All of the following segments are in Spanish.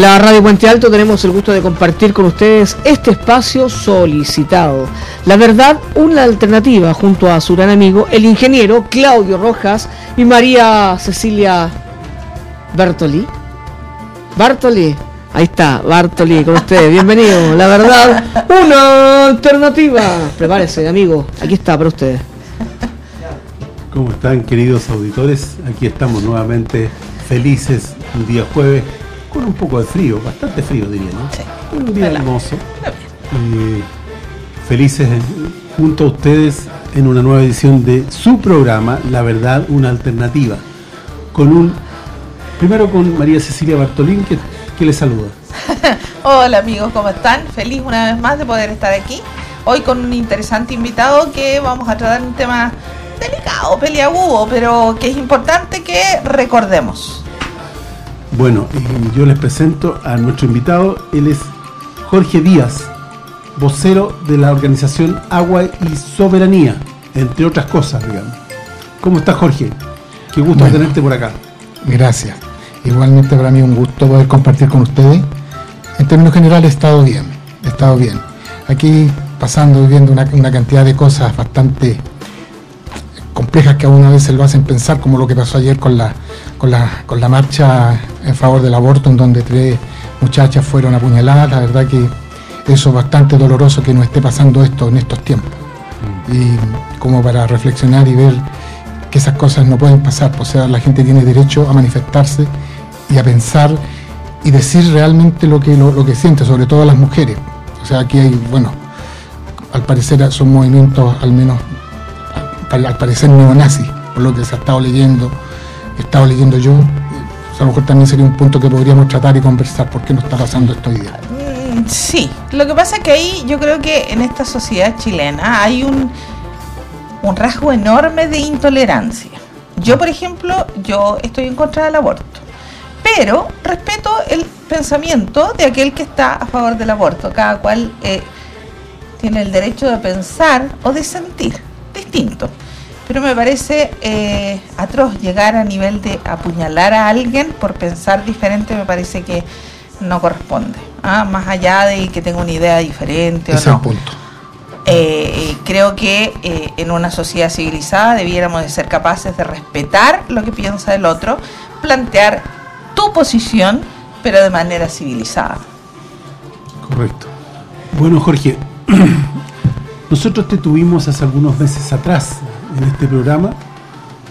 En la radio Puente Alto tenemos el gusto de compartir con ustedes este espacio solicitado. La verdad, una alternativa junto a su gran amigo, el ingeniero Claudio Rojas y María Cecilia Bartoli. Bartoli, ahí está, Bartoli con ustedes, bienvenido. La verdad, una alternativa. Prepárese, amigo, aquí está para ustedes. ¿Cómo están queridos auditores? Aquí estamos nuevamente felices un día jueves con un poco de frío, bastante frío diría, ¿no? Sí. Un día hermoso. Eh, felices junto a ustedes en una nueva edición de su programa, La Verdad, una alternativa. Con un primero con María Cecilia Bartolín que, que les saluda. Hola amigos, ¿cómo están? Feliz una vez más de poder estar aquí. Hoy con un interesante invitado que vamos a tratar un tema delicado, peliagudo, pero que es importante que recordemos. Bueno, eh, yo les presento a nuestro invitado. Él es Jorge Díaz, vocero de la organización Agua y Soberanía, entre otras cosas, digamos. ¿Cómo estás, Jorge? Qué gusto Bueno. tenerte por acá. Gracias. Igualmente para mí un gusto poder compartir con ustedes. En términos generales he estado bien, he estado bien. Aquí pasando, viviendo una, una cantidad de cosas bastante complejas que a una vez se lo hacen pensar, como lo que pasó ayer con la, con la, con la marcha en favor del aborto, en donde tres muchachas fueron apuñaladas. La verdad que eso es bastante doloroso que nos esté pasando esto en estos tiempos. Y como para reflexionar y ver que esas cosas no pueden pasar, o sea, la gente tiene derecho a manifestarse y a pensar y decir realmente lo que, lo, lo que siente, sobre todo las mujeres. O sea, aquí hay, bueno, al parecer son movimientos, al menos, al, al parecer neonazis, por lo que se ha estado leyendo, he estado leyendo yo. A lo mejor también sería un punto que podríamos tratar y conversar por qué nos está pasando esto hoy día. Mm, Sí, lo que pasa es que ahí yo creo que en esta sociedad chilena hay un, un rasgo enorme de intolerancia. Yo, por ejemplo, yo estoy en contra del aborto, pero respeto el pensamiento de aquel que está a favor del aborto. Cada cual eh, tiene el derecho de pensar o de sentir distinto. Pero me parece eh, atroz llegar a nivel de apuñalar a alguien por pensar diferente, me parece que no corresponde. Ah, Más allá de que tenga una idea diferente o es no. el punto. Eh, creo que eh, en una sociedad civilizada debiéramos de ser capaces de respetar lo que piensa el otro, plantear tu posición, pero de manera civilizada. Correcto. Bueno, Jorge, nosotros te tuvimos hace algunos meses atrás en este programa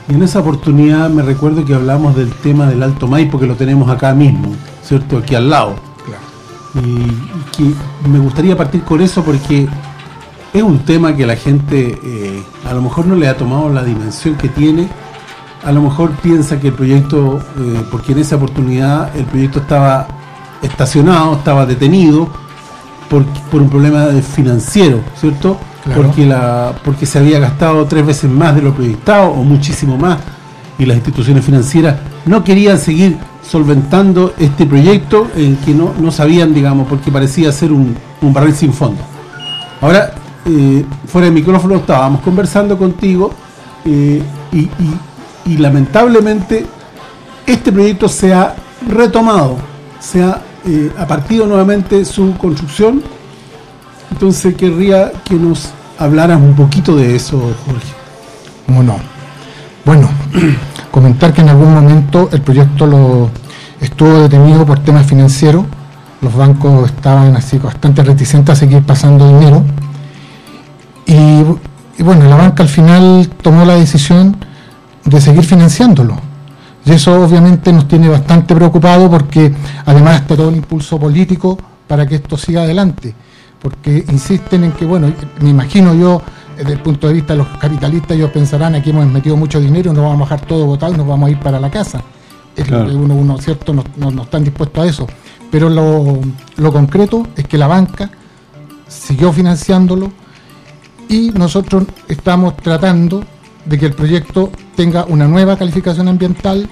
y en esa oportunidad me recuerdo que hablamos del tema del Alto Maipo que lo tenemos acá mismo, ¿cierto? Aquí al lado. Claro. Y que me gustaría partir con eso porque es un tema que la gente eh, a lo mejor no le ha tomado la dimensión que tiene. A lo mejor piensa que el proyecto, eh, porque en esa oportunidad el proyecto estaba estacionado, estaba detenido por, por un problema financiero, ¿cierto? Claro. Porque, la, porque se había gastado tres veces más de lo proyectado o muchísimo más y las instituciones financieras no querían seguir solventando este proyecto en que no, no sabían, digamos, porque parecía ser un, un barril sin fondo. Ahora, eh, fuera de micrófono estábamos conversando contigo eh, y, y- y lamentablemente este proyecto se ha retomado, se ha, eh, ha partido nuevamente su construcción. Entonces querría que nos hablaras un poquito de eso, Jorge. ¿Cómo no? Bueno, comentar que en algún momento el proyecto lo estuvo detenido por temas financieros. Los bancos estaban así bastante reticentes a seguir pasando dinero. Y, y bueno, la banca al final tomó la decisión de seguir financiándolo. Y eso obviamente nos tiene bastante preocupado porque además está todo el impulso político para que esto siga adelante. Porque insisten en que, bueno, me imagino yo, desde el punto de vista de los capitalistas, ellos pensarán aquí hemos metido mucho dinero, nos vamos a dejar todo botado y nos vamos a ir para la casa. Es lo Claro. que uno, uno, ¿cierto? No, no- no están dispuestos a eso. Pero lo, lo concreto es que la banca siguió financiándolo y nosotros estamos tratando de que el proyecto tenga una nueva calificación ambiental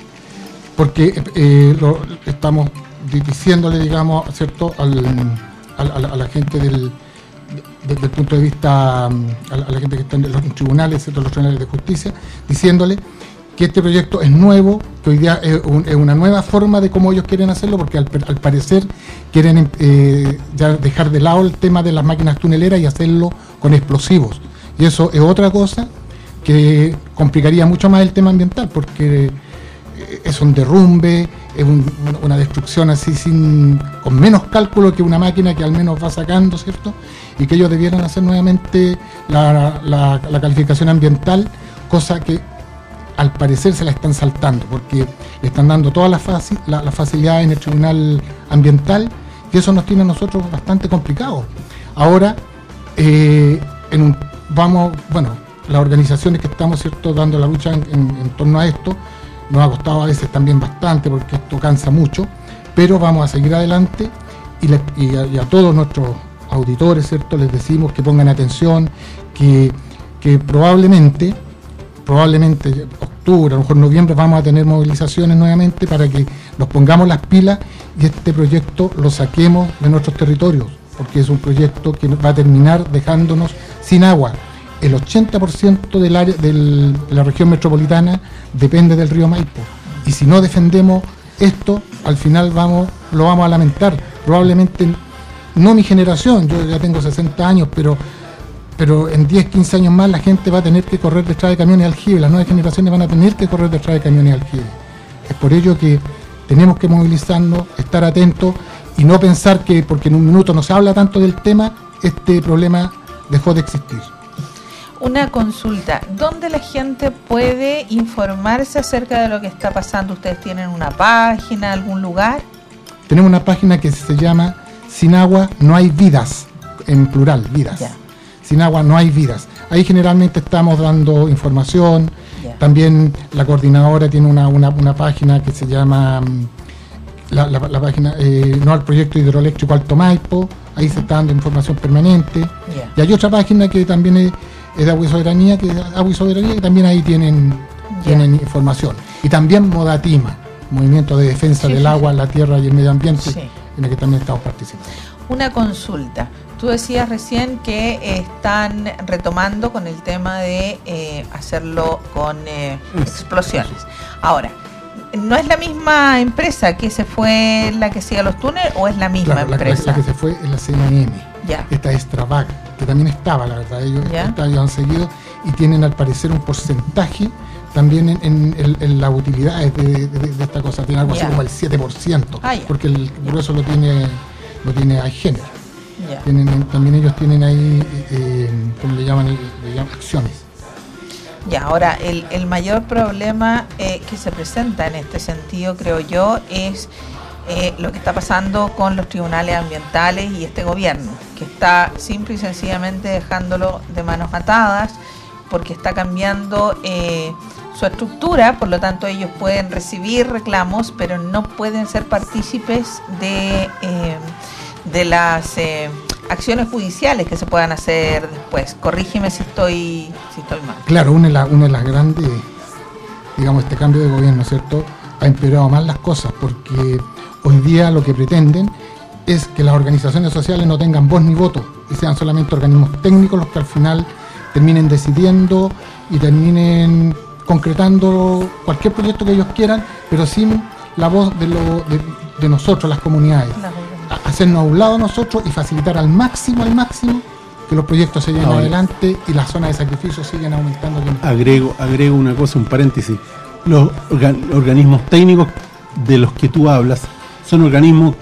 porque eh, lo- estamos di- diciéndole, digamos, ¿cierto?, al, a, la, gente del, desde el punto de vista, mm, a la, gente que está en los tribunales, ¿cierto?, los tribunales de justicia, diciéndole que este proyecto es nuevo, que hoy día es, una nueva forma de cómo ellos quieren hacerlo, porque al, parecer quieren eh, ya dejar de lado el tema de las máquinas tuneleras y hacerlo con explosivos. Y eso es otra cosa que complicaría mucho más el tema ambiental, porque es un derrumbe, es una destrucción así sin con menos cálculo que una máquina que al menos va sacando, ¿cierto? Y que ellos debieran hacer nuevamente la calificación ambiental, cosa que al parecer se la están saltando, porque le están dando todas las la, facilidades en el tribunal ambiental y eso nos tiene a nosotros bastante complicados. Ahora, eh, en vamos, bueno, las organizaciones que estamos cierto dando la lucha en, torno a esto, nos ha costado a veces también bastante porque esto cansa mucho, pero vamos a seguir adelante y, a, todos nuestros auditores, ¿cierto? Les decimos que pongan atención, que, probablemente probablemente octubre, a lo mejor noviembre, vamos a tener movilizaciones nuevamente para que nos pongamos las pilas y este proyecto lo saquemos de nuestros territorios, porque es un proyecto que va a terminar dejándonos sin agua. El 80% del área de la región metropolitana depende del río Maipo. Y si no defendemos esto, al final vamos, lo vamos a lamentar. Probablemente no mi generación, yo ya tengo 60 años, pero pero en 10, 15 años más la gente va a tener que correr detrás de camiones aljibe, las nuevas generaciones van a tener que correr detrás de camiones aljibe. Es por ello que tenemos que movilizarnos, estar atentos y no pensar que porque en un minuto no se habla tanto del tema, este problema dejó de existir. Una consulta, ¿dónde la gente puede informarse acerca de lo que está pasando? ¿Ustedes tienen una página, algún lugar? Tenemos una página que se llama Sin agua no hay vidas, en plural, vidas sin agua no hay vidas. Ahí generalmente estamos dando información. También la coordinadora tiene una, página que se llama mm, la, página eh, no al proyecto hidroeléctrico Alto Maipo. Ahí se está dando información permanente. Y hay otra página que también es, de Agua y Soberanía, que Agua y Soberanía, que también ahí tienen, tienen información. Y también Modatima, Movimiento de Defensa del Agua, la Tierra y el Medio Ambiente, en el que también estamos participando. Una consulta. Tú decías recién que están retomando con el tema de eh, hacerlo con eh, explosiones. Ahora, ¿no es la misma empresa que se fue la que sigue los túneles o es la misma empresa? La, que se fue es la CNM. Ya. Esta es Travag, que también estaba, la verdad. Ellos, han seguido y tienen al parecer un porcentaje también en, la utilidad de, esta cosa. Tiene algo así como el 7%, ah, porque el grueso lo tiene, lo tiene género también ellos tienen ahí, eh, como le llaman, le llaman acciones. Ya, ahora el, mayor problema eh, que se presenta en este sentido, creo yo, es eh, lo que está pasando con los tribunales ambientales y este gobierno, que está simple y sencillamente dejándolo de manos atadas, porque está cambiando su estructura, por lo tanto ellos pueden recibir reclamos, pero no pueden ser partícipes de de las eh, acciones judiciales que se puedan hacer después. Corrígeme si estoy, si estoy mal. Claro, una de, la, una de las grandes, digamos, este cambio de gobierno, ¿cierto? Ha empeorado más las cosas porque hoy día lo que pretenden es que las organizaciones sociales no tengan voz ni voto y sean solamente organismos técnicos los que al final terminen decidiendo y terminen concretando cualquier proyecto que ellos quieran, pero sin la voz de, lo, de, nosotros, las comunidades hacernos a un lado nosotros y facilitar al máximo, al máximo, que los proyectos se lleven adelante y las zonas de sacrificio siguen aumentando. Agrego, agrego una cosa, un paréntesis. Los organismos técnicos de los que tú hablas son organismos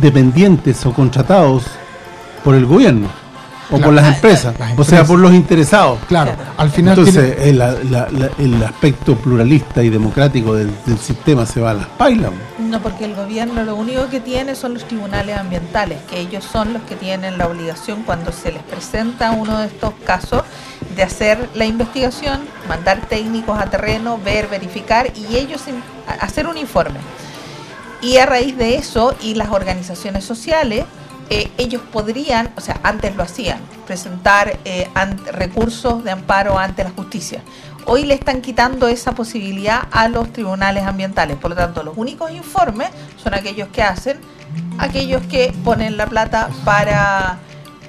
dependientes o contratados por el gobierno o por las empresas, o sea, por los interesados. Claro, al final. Entonces, el, aspecto pluralista y democrático del, sistema se va a las pailas. No, porque el gobierno lo único que tiene son los tribunales ambientales, que ellos son los que tienen la obligación cuando se les presenta uno de estos casos de hacer la investigación, mandar técnicos a terreno, ver, verificar y ellos hacer un informe. Y a raíz de eso, y las organizaciones sociales eh, ellos podrían, o sea, antes lo hacían, presentar eh, recursos de amparo ante la justicia. Hoy le están quitando esa posibilidad a los tribunales ambientales. Por lo tanto, los únicos informes son aquellos que hacen, aquellos que ponen la plata para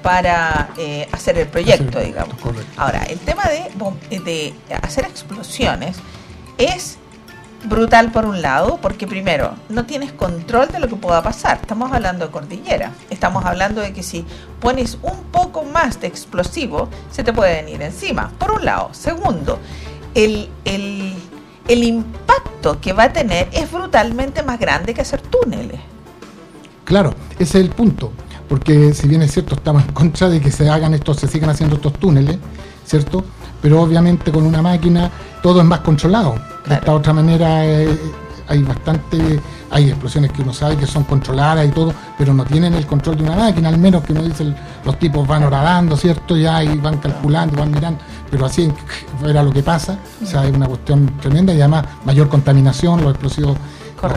para eh, hacer el proyecto, digamos. Ahora, el tema de, de hacer explosiones es brutal por un lado, porque primero, no tienes control de lo que pueda pasar. Estamos hablando de cordillera. Estamos hablando de que si pones un poco más de explosivo, se te puede venir encima. Por un lado. Segundo, el, el, el impacto que va a tener es brutalmente más grande que hacer túneles. Claro, ese es el punto. Porque si bien es cierto, estamos en contra de que se hagan estos, se sigan haciendo estos túneles, ¿cierto? Pero obviamente con una máquina todo es más controlado. De esta otra manera eh, hay bastante, hay explosiones que uno sabe que son controladas y todo, pero no tienen el control de una máquina, al menos que uno dice, los tipos van horadando, ¿cierto? Ya y van calculando, van mirando, pero así era lo que pasa, o sea, es una cuestión tremenda y además mayor contaminación, los explosivos,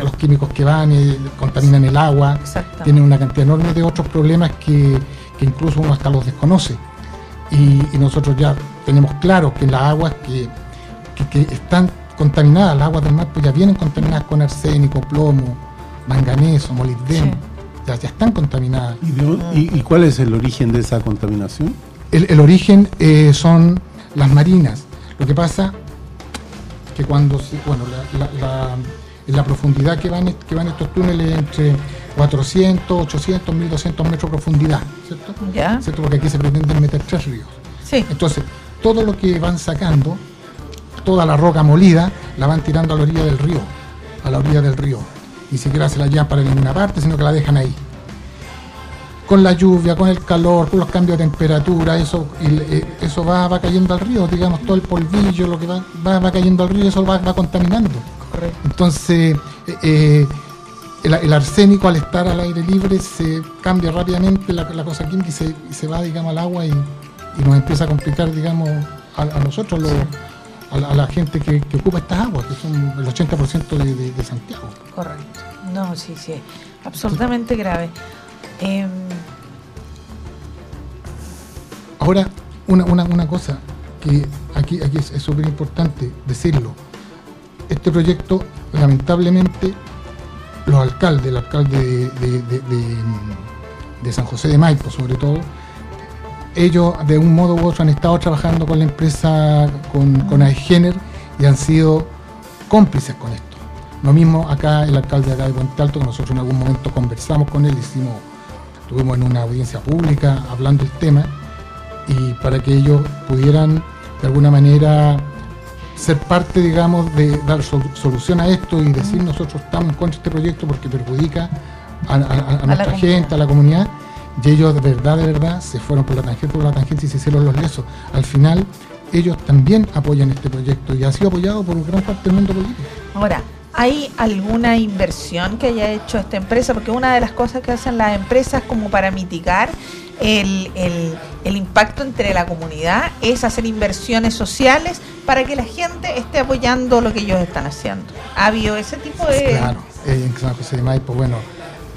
los químicos que van y contaminan el agua, tienen una cantidad enorme de otros problemas que, incluso uno hasta los desconoce. Y, nosotros ya tenemos claro que las aguas que, que están contaminadas, las aguas del mar pues ya vienen contaminadas con arsénico, plomo, manganeso, molibdeno, ya, están contaminadas. ¿Y, cuál es el origen de esa contaminación? El, origen eh, son las marinas. Lo que pasa que cuando, bueno, la, la, profundidad que van, que van estos túneles entre 400, 800, 1200 metros de profundidad, ¿cierto? ¿Cierto? Porque aquí se pretenden meter tres ríos. Sí. Entonces, todo lo que van sacando toda la roca molida la van tirando a la orilla del río, a la orilla del río. Ni siquiera se la llevan para ninguna parte, sino que la dejan ahí. Con la lluvia, con el calor, con los cambios de temperatura, eso, eh, eso va, va cayendo al río, digamos, todo el polvillo, lo que va, va, cayendo al río, eso va, va contaminando. Entonces, eh, eh, el, arsénico al estar al aire libre se cambia rápidamente la, cosa química y se, se, va, digamos, al agua y, nos empieza a complicar, digamos, a, nosotros los a la, gente que, ocupa estas aguas, que son el 80% de, de, Santiago. Correcto. No, sí, sí, absolutamente grave. Em, Ahora, una, una, una, cosa que aquí, aquí es súper importante decirlo. Este proyecto, lamentablemente, los alcaldes, el alcalde de, de San José de Maipo sobre todo, ellos de un modo u otro han estado trabajando con la empresa, con, con Aegener y han sido cómplices con esto. Lo mismo acá el alcalde de acá de Puente Alto, que nosotros en algún momento conversamos con él, hicimos, estuvimos en una audiencia pública hablando del tema y para que ellos pudieran de alguna manera ser parte, digamos, de dar solución a esto y decir nosotros estamos en contra de este proyecto porque perjudica a, nuestra gente, a la comunidad y ellos de verdad, de verdad, se fueron por la tangente, por la tangente y se hicieron los lesos. Al final, ellos también apoyan este proyecto y ha sido apoyado por gran parte del mundo político. Ahora, ¿hay alguna inversión que haya hecho esta empresa? Porque una de las cosas que hacen las empresas como para mitigar el, el, impacto entre la comunidad es hacer inversiones sociales para que la gente esté apoyando lo que ellos están haciendo. ¿Ha habido ese tipo de...? Claro, en San José de Maipo, bueno,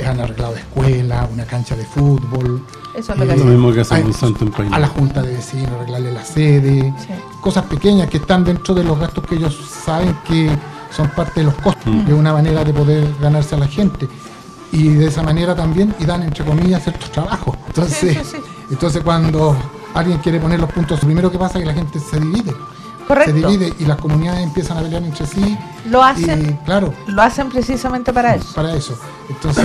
han arreglado escuela, una cancha de fútbol. Eso es lo, que mismo que hacen en Santo A la junta de vecinos, arreglarle la sede. Cosas pequeñas que están dentro de los gastos que ellos saben que son parte de los costos, mm. de una manera de poder ganarse a la gente. Y de esa manera también, y dan entre comillas ciertos trabajos. Entonces, entonces cuando alguien quiere poner los puntos, lo primero que pasa es que la gente se divide. Correcto. se divide y las comunidades empiezan a pelear entre sí. Lo hacen, claro, lo hacen precisamente para eso. Para eso. Entonces,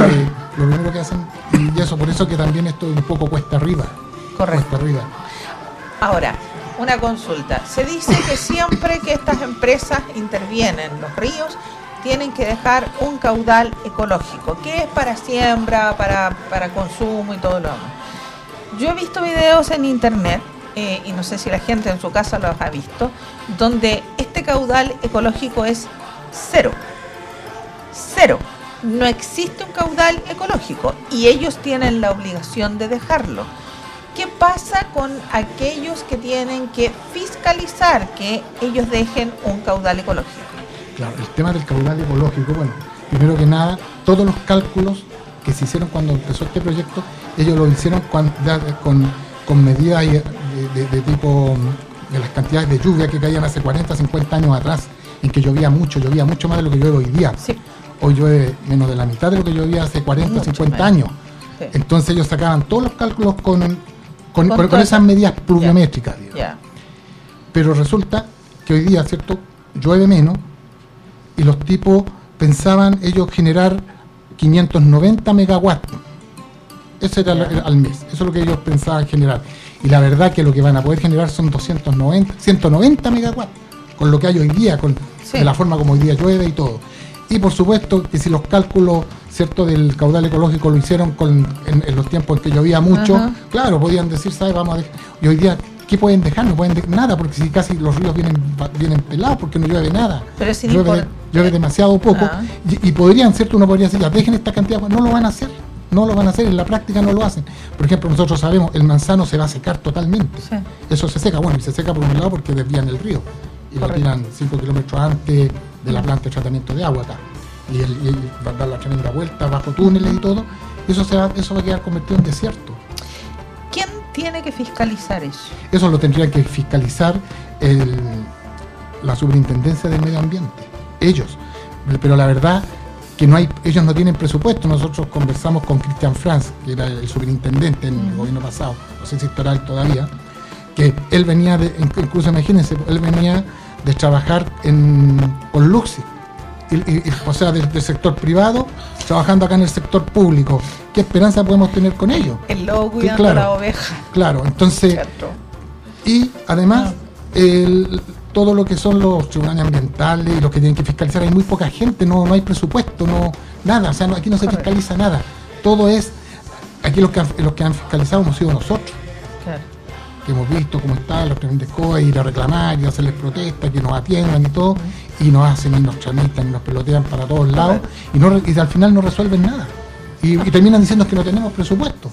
lo primero que hacen, y eso, por eso que también esto un poco cuesta arriba. Correcto. Cuesta arriba. Ahora, una consulta. Se dice que siempre que estas empresas intervienen en los ríos, tienen que dejar un caudal ecológico, que es para siembra, para, para consumo y todo lo demás. Yo he visto videos en internet eh, y no sé si la gente en su casa los ha visto, donde este caudal ecológico es cero. Cero. No existe un caudal ecológico y ellos tienen la obligación de dejarlo. ¿Qué pasa con aquellos que tienen que fiscalizar que ellos dejen un caudal ecológico? Claro, el tema del caudal ecológico, bueno, primero que nada, todos los cálculos que se hicieron cuando empezó este proyecto, ellos lo hicieron con, con, con medidas de, tipo de las cantidades de lluvia que caían hace 40, 50 años atrás, en que llovía mucho, llovía mucho más de lo que llueve hoy día. Hoy llueve menos de la mitad de lo que llovía hace 40, 50 años. Entonces ellos sacaban todos los cálculos con, con, esas medidas pluviométricas. Pero resulta que hoy día, ¿cierto? Llueve menos, y los tipos pensaban ellos generar 590 megawatts. Ese era al mes, eso es lo que ellos pensaban generar. Y la verdad que lo que van a poder generar son 290, 190 megawatts, con lo que hay hoy día, con Sí. de la forma como hoy día llueve y todo. Y por supuesto que si los cálculos cierto del caudal ecológico lo hicieron con, en, en los tiempos en que llovía mucho, claro, podían decir, ¿sabes? Vamos a dejar. Y hoy día, ¿qué pueden dejar? No pueden dejar nada, porque si casi los ríos vienen, vienen pelados porque no llueve nada. Pero sin llueve, llueve demasiado poco. Ah. Y, y podrían, ¿cierto? Uno podría decir, ya dejen esta cantidad, no lo van a hacer. No lo van a hacer, en la práctica no lo hacen. Por ejemplo, nosotros sabemos, el manzano se va a secar totalmente. Sí. Eso se seca, bueno, y se seca por un lado porque desvían el río. Y lo Correcto. tiran 5 kilómetros antes de la planta de tratamiento de agua acá. Y, el, y el- va a dar la tremenda vuelta bajo túneles y todo. Eso, se va, eso va a quedar convertido en desierto. ¿Quién tiene que fiscalizar eso? Eso lo tendría que fiscalizar el- la superintendencia del medio ambiente. Ellos. Pero la verdad que no hay, ellos no tienen presupuesto. Nosotros conversamos con Cristian Franz, que era el superintendente en el gobierno pasado, no sé si estará todavía, que él venía de, incluso imagínense, él venía de trabajar en, con Luxi, y- o sea, del, del sector privado, trabajando acá en el sector público. ¿Qué esperanza podemos tener con ellos? El lobo Sí, cuidando claro. la oveja. Claro, entonces... ¿cierto? Y además, el- todo lo que son los tribunales ambientales y los que tienen que fiscalizar, hay muy poca gente, no, no hay presupuesto, no nada, o sea, no- aquí no se fiscaliza nada. Todo es, aquí los que, han, los que han fiscalizado hemos sido nosotros, Claro. que hemos visto cómo están los tremendos COE, ir a reclamar y hacerles protestas, que nos atiendan y todo, y nos hacen y nos tramitan y nos pelotean para todos lados, y, no, y al final no resuelven nada. Y, y terminan diciendo que no tenemos presupuesto.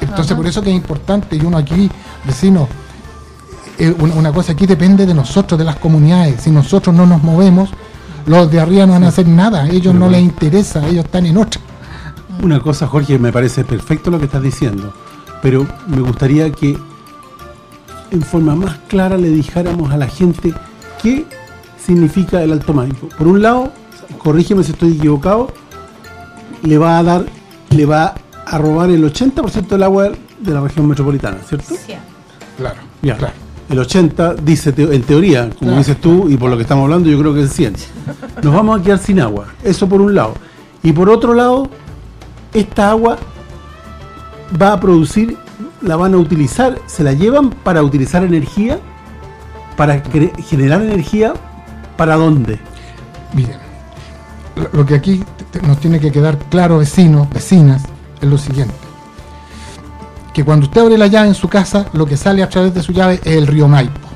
Entonces, Ajá. por eso que es importante, y uno aquí, vecinos, eh, una, una cosa aquí depende de nosotros, de las comunidades. Si nosotros no nos movemos, los de arriba no van a hacer nada, a ellos no les interesa, ellos están en otra. Una cosa, Jorge, me parece perfecto lo que estás diciendo, pero me gustaría que en forma más clara le dijéramos a la gente qué significa el Alto Maipo. Por un lado, corrígeme si estoy equivocado, le va a dar, le va a robar el 80% del agua de la región metropolitana, ¿cierto? Sí. Claro, Ya. claro. El 80 dice en teoría, como Claro. dices tú, y por lo que estamos hablando, yo creo que es 100. Nos vamos a quedar sin agua. Eso por un lado. Y por otro lado, esta agua va a producir, la van a utilizar, se la llevan para utilizar energía, para generar energía, ¿para dónde? Miren, lo, que aquí nos tiene que quedar claro, vecinos, vecinas, es lo siguiente. Que cuando usted abre la llave en su casa, lo que sale a través de su llave es el río Maipo.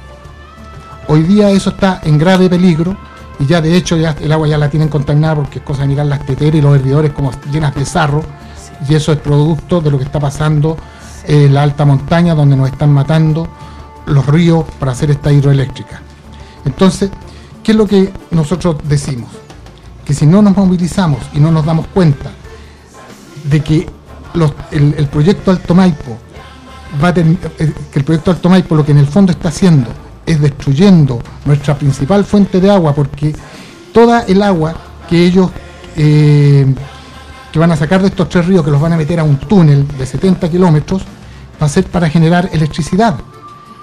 Hoy día eso está en grave peligro y ya de hecho ya el agua ya la tienen contaminada porque es cosa de mirar las teteras y los hervidores como llenas de sarro y eso es producto de lo que está pasando en la alta montaña donde nos están matando los ríos para hacer esta hidroeléctrica. Entonces, ¿qué es lo que nosotros decimos? Que si no nos movilizamos y no nos damos cuenta de que el, proyecto Alto Maipo va eh, que el proyecto Alto lo que en el fondo está haciendo es destruyendo nuestra principal fuente de agua porque toda el agua que ellos eh, que van a sacar de estos tres ríos que los van a meter a un túnel de 70 kilómetros va a ser para generar electricidad.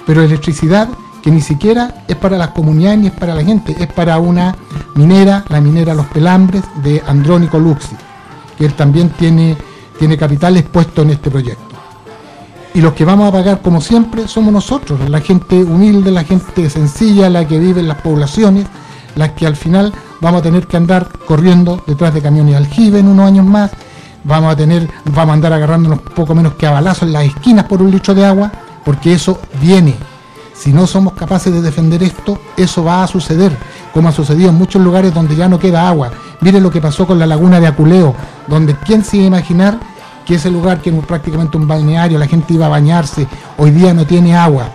Pero electricidad que ni siquiera es para las comunidades ni es para la gente, es para una minera, la minera Los Pelambres de Andrónico Luxi, que él también tiene, tiene capital expuesto en este proyecto. Y los que vamos a pagar, como siempre, somos nosotros, la gente humilde, la gente sencilla, la que vive en las poblaciones, las que al final vamos a tener que andar corriendo detrás de camiones de aljibe en unos años más, vamos a tener, vamos a andar agarrándonos poco menos que a balazos en las esquinas por un litro de agua, porque eso viene. Si no somos capaces de defender esto, eso va a suceder, como ha sucedido en muchos lugares donde ya no queda agua. Miren lo que pasó con la laguna de Aculeo, donde quién se iba a imaginar que ese lugar, que era prácticamente un balneario, la gente iba a bañarse, hoy día no tiene agua.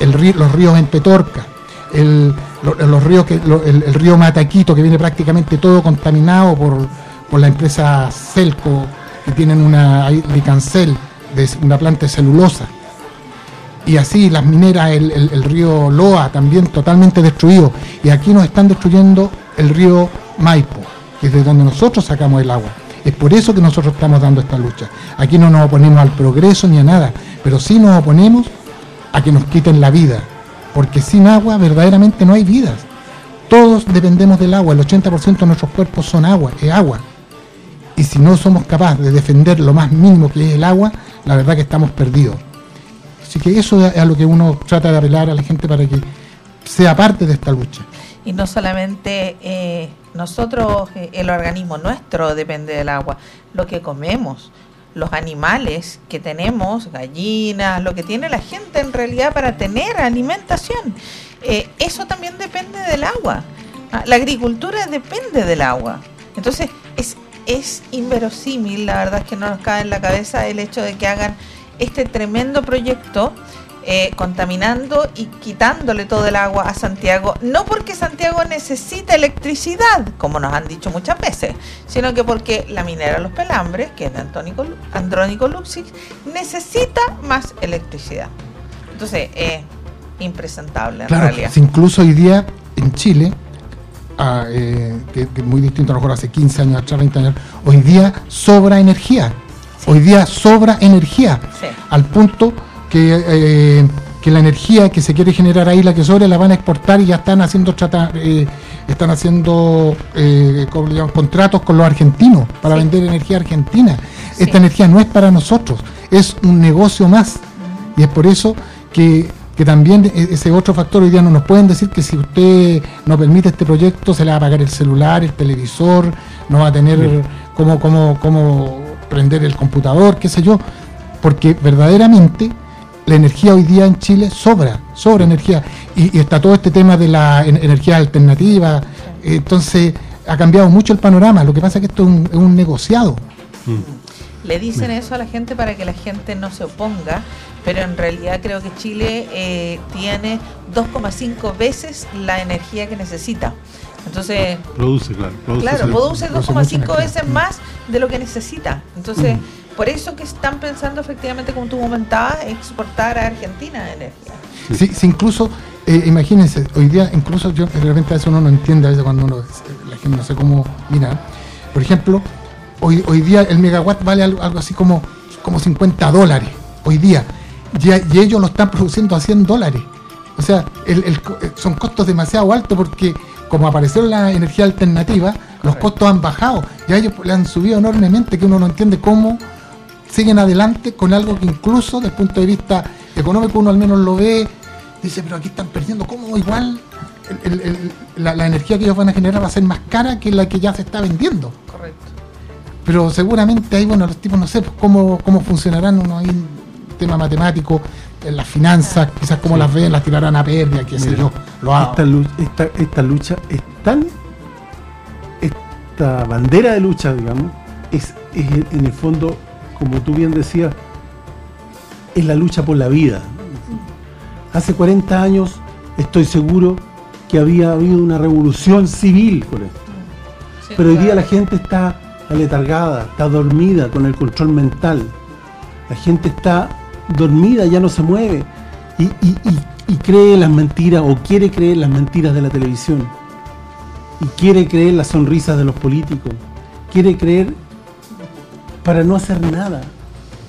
Los ríos en Petorca, el, lo- los ríos el, río Mataquito, que viene prácticamente todo contaminado por, la empresa Celco, que tienen una Licancel, de una planta de celulosa y así las mineras, el- el río Loa también totalmente destruido. Y aquí nos están destruyendo el río Maipo, que es de donde nosotros sacamos el agua. Es por eso que nosotros estamos dando esta lucha. Aquí no nos oponemos al progreso ni a nada, pero sí nos oponemos a que nos quiten la vida, porque sin agua verdaderamente no hay vidas. Todos dependemos del agua, el 80% de nuestros cuerpos son agua, es agua. Y si no somos capaces de defender lo más mínimo que es el agua, la verdad que estamos perdidos. Así que eso es a lo que uno trata de apelar a la gente para que sea parte de esta lucha. Y no solamente eh, nosotros, eh, el organismo nuestro depende del agua, lo que comemos, los animales que tenemos, gallinas, lo que tiene la gente en realidad para tener alimentación. Eh, eso también depende del agua. Ah, La agricultura depende del agua. Entonces, es, es inverosímil, la verdad es que no nos cae en la cabeza el hecho de que hagan este tremendo proyecto eh, contaminando y quitándole todo el agua a Santiago, no porque Santiago necesita electricidad, como nos han dicho muchas veces, sino que porque la minera Los Pelambres, que es de Antónico, Andrónico Luxix, necesita más electricidad. Entonces, es impresentable en Claro, realidad. incluso hoy día en Chile, ah, eh, que, que es muy distinto a lo mejor hace 15 años atrás, 20 años, hoy día sobra energía. Hoy día sobra energía. Sí. Al punto que, eh, que la energía que se quiere generar ahí, la que sobre, la van a exportar y ya están haciendo trata, eh, están haciendo eh, contratos con los argentinos para Sí. vender energía argentina. Sí. Esta energía no es para nosotros, es un negocio más. Y es por eso que, que también e- ese otro factor hoy día no nos pueden decir que si usted no permite este proyecto se le va a pagar el celular, el televisor, no va a tener cómo, cómo, cómo prender el computador, qué sé yo. Porque verdaderamente la energía hoy día en Chile sobra, sobra energía. Y, y está todo este tema de la en- energía alternativa. Entonces ha cambiado mucho el panorama. Lo que pasa es que esto es un, es un negociado. Le dicen eso a la gente para que la gente no se oponga, pero en realidad creo que Chile eh, tiene 2,5 veces la energía que necesita. Entonces, Produce, claro. Produce, claro, produce produce mucha 2,5 energía. veces más de lo que necesita. Entonces, por eso que están pensando efectivamente, como tú comentabas, exportar a Argentina energía. Sí, sí, incluso, eh, imagínense, hoy día, incluso yo de repente a veces uno no entiende, a veces cuando uno, la gente no sé cómo mira. Por ejemplo, hoy, hoy día el megawatt vale algo, algo así como, como 50 dólares, hoy día, y, y ellos lo están produciendo a 100 dólares. O sea, el- el co- son costos demasiado altos porque como apareció la energía alternativa, los costos han bajado y a ellos le han subido enormemente, que uno no entiende cómo siguen adelante con algo que incluso desde el punto de vista económico uno al menos lo ve, dice, pero aquí están perdiendo, ¿cómo igual el- el- el- la, la energía que ellos van a generar va a ser más cara que la que ya se está vendiendo? Correcto. Pero seguramente ahí, bueno, los tipos no sé pues, cómo, cómo funcionarán, uno ahí, un tema matemático, en las finanzas, quizás cómo las ven, las tirarán a pérdida, qué sé yo, lo hago. esta, lucha, esta, esta lucha es tan. Esta bandera de lucha, digamos, es, es en el fondo, como tú bien decías, es la lucha por la vida. Hace 40 años estoy seguro que había habido una revolución civil con esto. Pero hoy día la gente está aletargada, está dormida con el control mental. La gente está dormida, ya no se mueve. Y, y- y- y cree las mentiras o quiere creer las mentiras de la televisión. Y quiere creer las sonrisas de los políticos. Quiere creer para no hacer nada.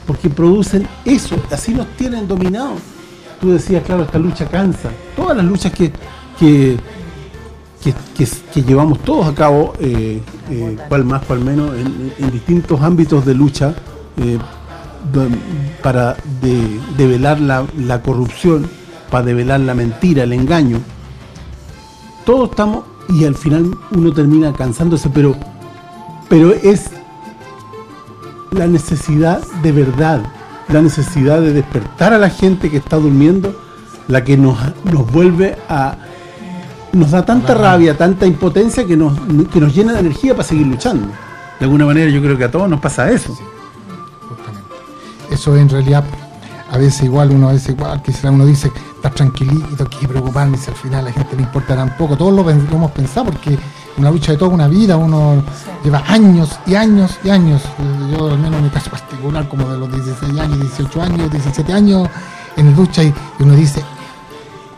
Porque producen eso, así nos tienen dominados. Tú decías, claro, esta lucha cansa. Todas las luchas que, que, que, que- llevamos todos a cabo, eh, eh, cual más, cual menos, en, distintos ámbitos de lucha, eh, para de- develar la, la corrupción, para develar la mentira, el engaño. Todos estamos, y al final uno termina cansándose, pero, pero es la necesidad de verdad, la necesidad de despertar a la gente que está durmiendo, la que nos, nos vuelve a... Nos da tanta rabia, tanta impotencia que nos, que nos llena de energía para seguir luchando. De alguna manera yo creo que a todos nos pasa eso. justamente. Eso en realidad, a veces igual, uno a veces igual, quizá uno dice, estás tranquilito, que preocuparme si al final a la gente le importa tampoco. Todos lo, lo hemos pensado porque una lucha de toda una vida, uno lleva años y años y años. Yo al menos en mi caso particular, como de los 16 años, 18 años, 17 años, en lucha y, y uno dice,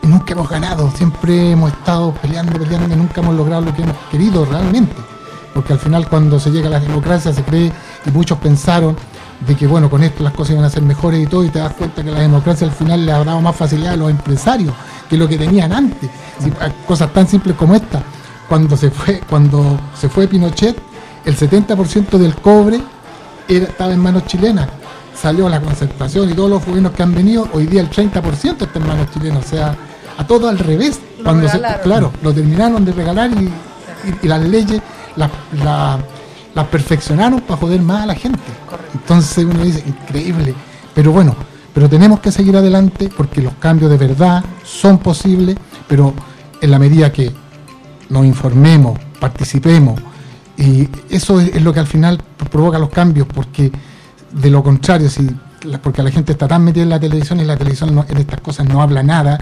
nunca hemos ganado, siempre hemos estado peleando, peleando y nunca hemos logrado lo que hemos querido realmente. Porque al final cuando se llega a la democracia se cree, y muchos pensaron, de que bueno, con esto las cosas iban a ser mejores y todo, y te das cuenta que la democracia al final le ha dado más facilidad a los empresarios que lo que tenían antes. cosas tan simples como esta. Cuando se fue, cuando se fue Pinochet, el 70% del cobre era, estaba en manos chilenas. Salió la concentración y todos los gobiernos que han venido, hoy día el 30% está en manos chilenas. O sea, a todo al revés. cuando se, claro, lo terminaron de regalar y, las leyes las perfeccionaron para joder más a la gente. Entonces uno dice, increíble. Pero bueno, pero tenemos que seguir adelante porque los cambios de verdad son posibles, pero en la medida que nos informemos, participemos, y eso es, lo que al final provoca los cambios, porque de lo contrario, si, porque la gente está tan metida en la televisión y la televisión en estas cosas no habla nada,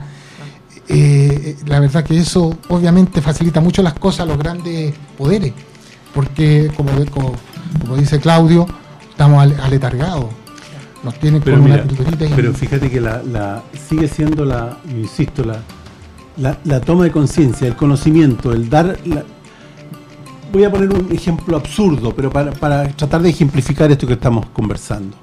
eh, la verdad que eso obviamente facilita mucho las cosas a los grandes poderes, porque como, como, dice Claudio, estamos aletargados. Nos tienen pero una Pero fíjate que la, sigue siendo la, insisto, la, la, toma de conciencia, el conocimiento, el dar voy a poner un ejemplo absurdo, pero para, para tratar de ejemplificar esto que estamos conversando.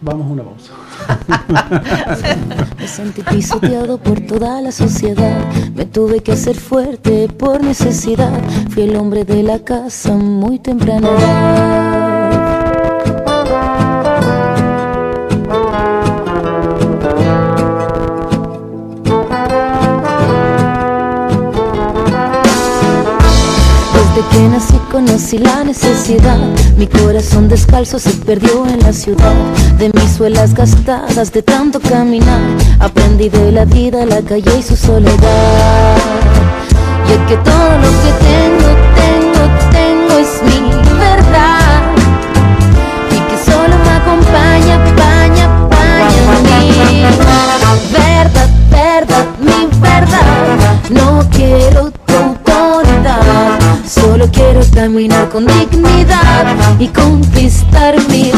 vamos a una pausa. Me sentí pisoteado por toda la sociedad. Me tuve que hacer fuerte por necesidad. Fui el hombre de la casa muy temprano. Que nací conocí la necesidad. Mi corazón descalzo se perdió en la ciudad. De mis suelas gastadas de tanto caminar. Aprendí de la vida, la calle y su soledad. Y es que todo lo que tengo, tengo, tengo con dignidad y conquistar mi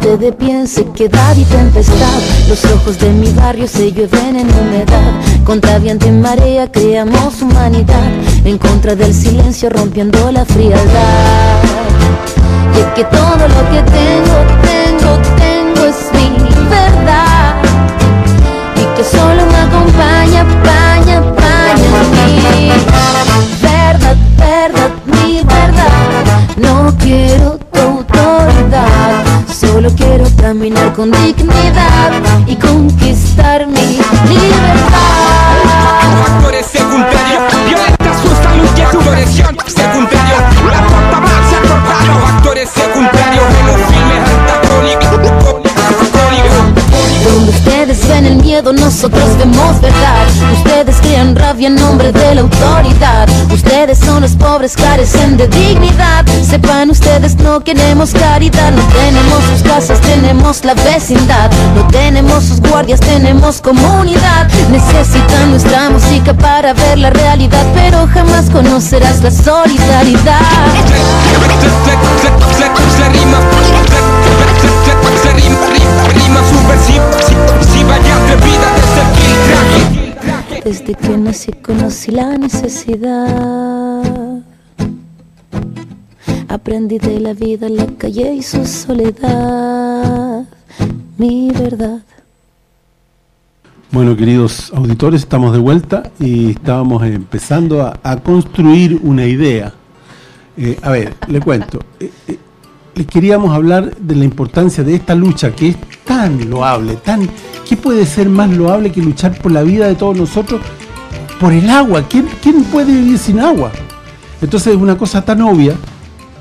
de pie en sequedad y tempestad Los ojos de mi barrio se llueven en humedad. Contra viento y marea creamos humanidad. En contra del silencio rompiendo la frialdad. Y es que todo lo que tengo, tengo, tengo es mi verdad. Y que solo me acompaña, acompaña, Solo quiero caminar con dignidad y conquistar mi libertad. Ven el miedo, nosotros vemos verdad. Ustedes crean rabia en nombre de la autoridad. Ustedes son los pobres, carecen de dignidad. Sepan ustedes, no queremos caridad. No tenemos sus casas, tenemos la vecindad. No tenemos sus guardias, tenemos comunidad. Necesitan nuestra música para ver la realidad, pero jamás conocerás la solidaridad. Desde que nací conocí la necesidad. Aprendí de la vida, la calle y su soledad. Mi verdad. Bueno, queridos auditores, estamos de vuelta y estábamos empezando a, construir una idea. Eh, a ver, le cuento. Eh, eh, les queríamos hablar de la importancia de esta lucha que es tan loable, tan ¿qué puede ser más loable que luchar por la vida de todos nosotros? Por el agua, ¿quién, quién puede vivir sin agua? Entonces es una cosa tan obvia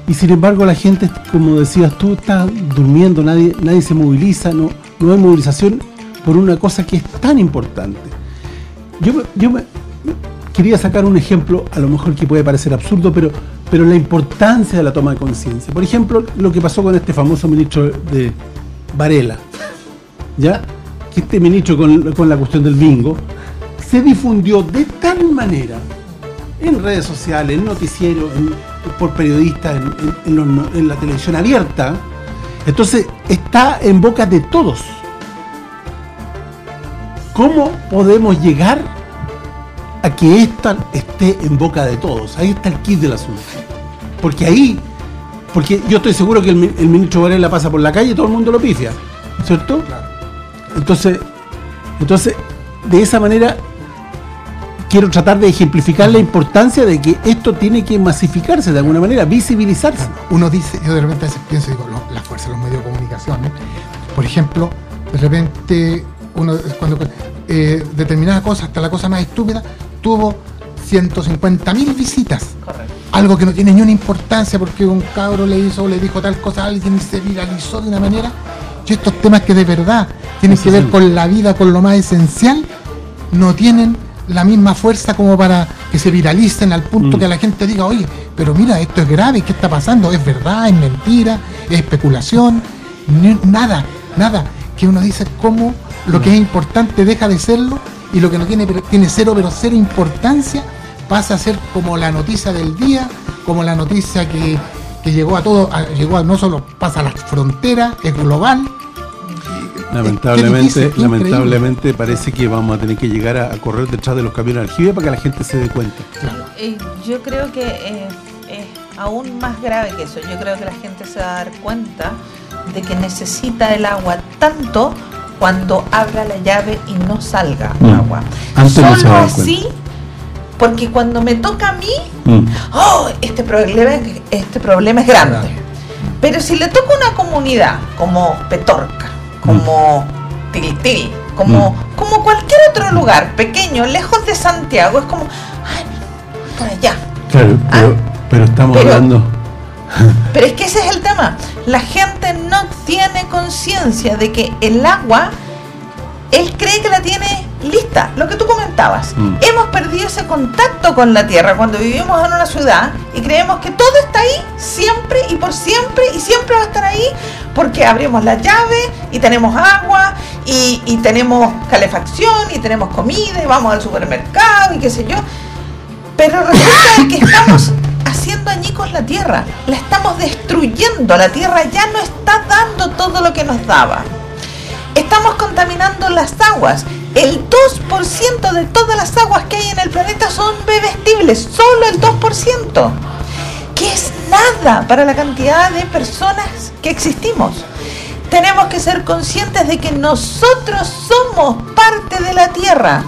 y sin embargo la gente, como decías tú, está durmiendo, nadie, nadie se moviliza, no, no hay movilización por una cosa que es tan importante. Yo, yo me, quería sacar un ejemplo, a lo mejor que puede parecer absurdo, pero, pero la importancia de la toma de conciencia. Por ejemplo, lo que pasó con este famoso ministro de Varela, ¿ya? Que este ministro con, la cuestión del bingo se difundió de tal manera en redes sociales, en noticieros, por periodistas, en, la televisión abierta, Entonces, está en boca de todos. ¿Cómo podemos llegar a que esta esté en boca de todos? Ahí está el kit del asunto. Porque ahí, porque yo estoy seguro que el, el ministro Varela pasa por la calle y todo el mundo lo pifia, ¿cierto? Entonces, entonces, de esa manera quiero tratar de ejemplificar la importancia de que esto tiene que masificarse de alguna manera, visibilizarse. uno dice, yo de repente a veces pienso, digo, lo- la fuerza de los medios de comunicación, ¿no? Por ejemplo, de repente, uno cuando eh, determinada cosa, hasta la cosa más estúpida, tuvo 150 mil visitas. Correcto. Algo que no tiene ni una importancia porque un cabro le hizo o le dijo tal cosa a alguien y se viralizó de una manera. Y estos temas que de verdad tienen Sí, que sí, ver sí. con la vida, con lo más esencial, no tienen la misma fuerza como para que se viralicen al punto Mm. que la gente diga, oye, pero mira, esto es grave, ¿qué está pasando? ¿Es verdad? ¿Es mentira? ¿Es especulación? Ni- nada, nada. Que uno dice cómo lo que es importante deja de serlo y lo que no tiene, pero- tiene cero, pero cero importancia pasa a ser como la noticia del día, como la noticia que, que llegó a todo, a- llegó a no solo pasa a las fronteras, es global. Lamentablemente, difícil, qué increíble. lamentablemente parece que vamos a tener que llegar a, a correr detrás de los camiones de aljibe para que la gente se dé cuenta. Eh, yo creo que eh, es aún más grave que eso. Yo creo que la gente se va a dar cuenta de que necesita el agua tanto cuando abra la llave y no salga Mm. agua. Antes no Solo daban así, porque cuando me toca a mí, Mm. oh, este problema, este problema es grande. Pero si le toca a una comunidad como Petorca, como Tiltil, como, como cualquier otro lugar pequeño, lejos de Santiago, es como, ay, por allá. Claro, pero, pero estamos Pero- hablando. Pero es que ese es el tema. La gente no tiene conciencia de que el agua, él cree que la tiene lista. Lo que tú comentabas. Mm. Hemos perdido ese contacto con la tierra cuando vivimos en una ciudad y creemos que todo está ahí siempre y por siempre y siempre va a estar ahí porque abrimos la llave y tenemos agua y, y tenemos calefacción y tenemos comida y vamos al supermercado y qué sé yo. Pero resulta que estamos haciendo añicos la tierra, la estamos destruyendo, la tierra ya no está dando todo lo que nos daba. Estamos contaminando las aguas. El 2% de todas las aguas que hay en el planeta son bebestibles, solo el 2%, que es nada para la cantidad de personas que existimos. Tenemos que ser conscientes de que nosotros somos parte de la tierra.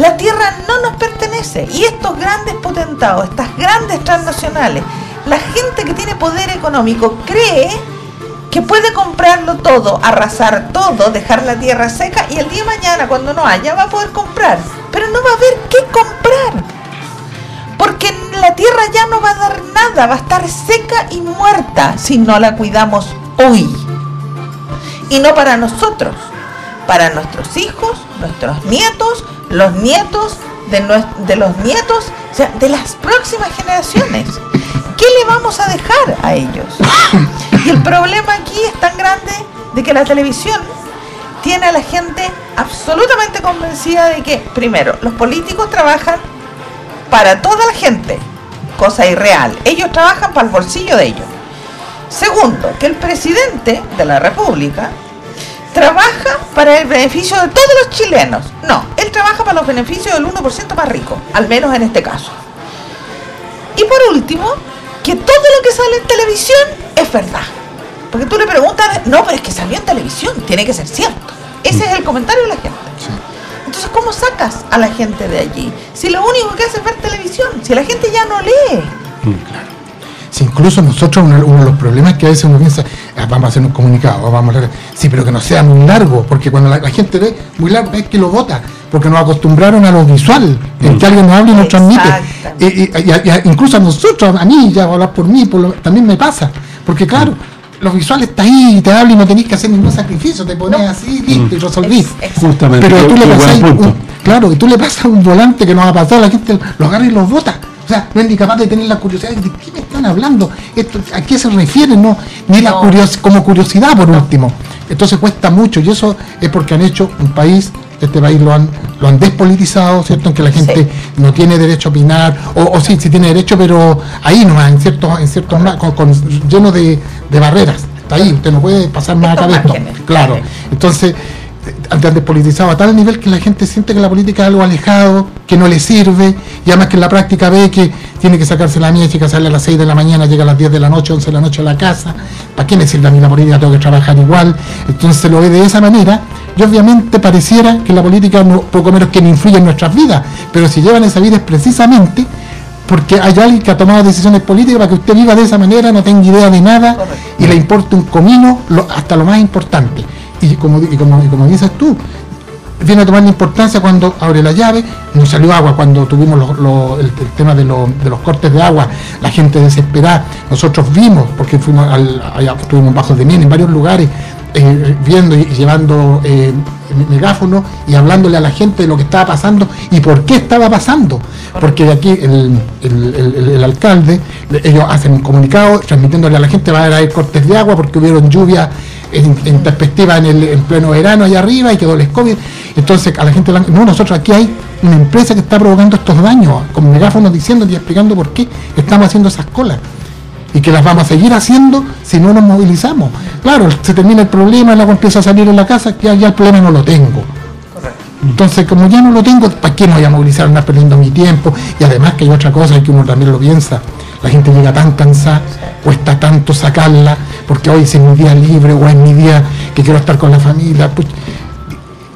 La tierra no nos pertenece y estos grandes potentados, estas grandes transnacionales, la gente que tiene poder económico cree que puede comprarlo todo, arrasar todo, dejar la tierra seca y el día de mañana cuando no haya va a poder comprar, pero no va a haber qué comprar. Porque la tierra ya no va a dar nada, va a estar seca y muerta si no la cuidamos hoy. Y no para nosotros, para nuestros hijos, nuestros nietos, los nietos de, de los nietos, o sea, de las próximas generaciones. ¿Qué le vamos a dejar a ellos? Y el problema aquí es tan grande de que la televisión tiene a la gente absolutamente convencida de que, primero, los políticos trabajan para toda la gente, cosa irreal. Ellos trabajan para el bolsillo de ellos. Segundo, que el presidente de la República trabaja para el beneficio de todos los chilenos. No, él trabaja para los beneficios del 1% más rico, al menos en este caso. Y por último, que todo lo que sale en televisión es verdad. Porque tú le preguntas, no, pero es que salió en televisión, tiene que ser cierto. Ese es el comentario de la gente. Entonces, ¿cómo sacas a la gente de allí? Si lo único que hace es ver televisión, si la gente ya no lee. Si incluso nosotros, uno, uno de los problemas que a veces uno piensa, "Ah, vamos a hacer un comunicado, vamos a hacer-". sí, pero que no sea muy largo, porque cuando la, la gente ve muy largo es que lo vota, porque nos acostumbraron a lo visual, en que alguien nos habla y nos transmite. Y, a- y a- incluso a nosotros, a mí, ya voy a hablar por mí, por lo- también me pasa, porque claro, lo visual está ahí, te habla y no tenés que hacer ningún sacrificio, te pones así, listo, y resolvís. Ex- ex- Justamente, Pero tú le pasas un, claro, y tú le pasas un volante que nos ha pasado, la gente lo agarra y lo bota. O sea, no es ni capaz de tener la curiosidad de qué me están hablando, Esto, a qué se refieren, no, ni la No. curios como curiosidad por último. Entonces cuesta mucho, y eso es porque han hecho un país, este país lo han, lo han despolitizado, ¿cierto? En que la gente Sí. no tiene derecho a opinar, o, o sí, sí tiene derecho, pero ahí nomás, en ciertos, en ciertos con, con- lleno de, de barreras. está ahí, usted no puede pasar más acá de esto. claro. Entonces, han despolitizado a tal nivel que la gente siente que la política es algo alejado, que no le sirve, y además que en la práctica ve que tiene que sacarse la mía, chica, sale a las 6 de la mañana, llega a las 10 de la noche, 11 de la noche a la casa. ¿Para qué me sirve a mí la política? Tengo que trabajar igual. Entonces lo ve de esa manera, y obviamente pareciera que la política no, poco menos que no influye en nuestras vidas, pero si llevan esa vida es precisamente porque hay alguien que ha tomado decisiones políticas para que usted viva de esa manera, no tenga idea de nada y le importe un comino lo- hasta lo más importante. Y como, y como, y como dices tú, viene a tomar importancia cuando abre la llave, no salió agua cuando tuvimos el, tema de, de los cortes de agua, la gente desesperada, nosotros vimos, porque fuimos al, allá, estuvimos bajo de Mien en varios lugares, eh, viendo y llevando eh, megáfono y hablándole a la gente de lo que estaba pasando y por qué estaba pasando. Porque de aquí el, el- alcalde, ellos hacen un comunicado transmitiéndole a la gente va a haber cortes de agua porque hubieron lluvias en, en perspectiva en el en pleno verano allá arriba y quedó el COVID. Entonces a la gente, no, nosotros aquí hay una empresa que está provocando estos daños, con megáfonos diciendo y explicando por qué estamos haciendo esas colas y que las vamos a seguir haciendo si no nos movilizamos. Claro, se termina el problema, el agua empieza a salir en la casa, ya, ya el problema no lo tengo. Entonces, como ya no lo tengo, ¿para qué me voy a movilizar, andar perdiendo mi tiempo? Y además que hay otra cosa que uno también lo piensa, la gente llega tan cansada, cuesta tanto sacarla, porque hoy es mi día libre o es mi día que quiero estar con la familia. pues,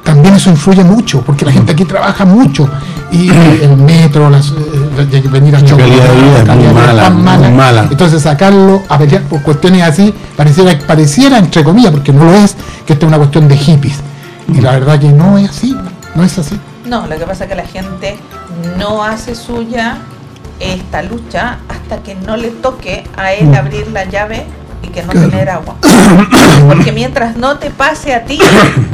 también eso influye mucho, porque la gente aquí trabaja mucho y el metro, las, de venir a La Chocó, calidad de vida es la muy calidad de muy mala. Entonces sacarlo a pelear por cuestiones así, pareciera, pareciera entre comillas, porque no lo es, que esta es una cuestión de hippies. Y la verdad que no es así, no es así. No, lo que pasa es que la gente no hace suya esta lucha hasta que no le toque a él Mm. abrir la llave y que no tener agua. Porque mientras no te pase a ti,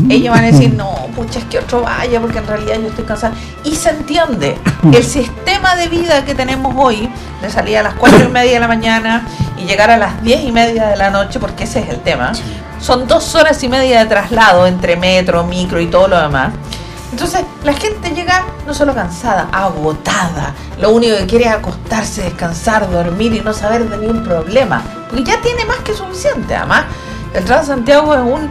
ellos van a decir, no, pucha, es que otro vaya, porque en realidad yo estoy cansada. Y se entiende, el sistema de vida que tenemos hoy, de salir a las cuatro y media de la mañana y llegar a las diez y media de la noche, porque ese es el tema, son dos horas y media de traslado entre metro, micro y todo lo demás. Entonces, la gente llega no solo cansada, agotada. Lo único que quiere es acostarse, descansar, dormir y no saber de ningún problema. Porque ya tiene más que suficiente. Además, el Transantiago es un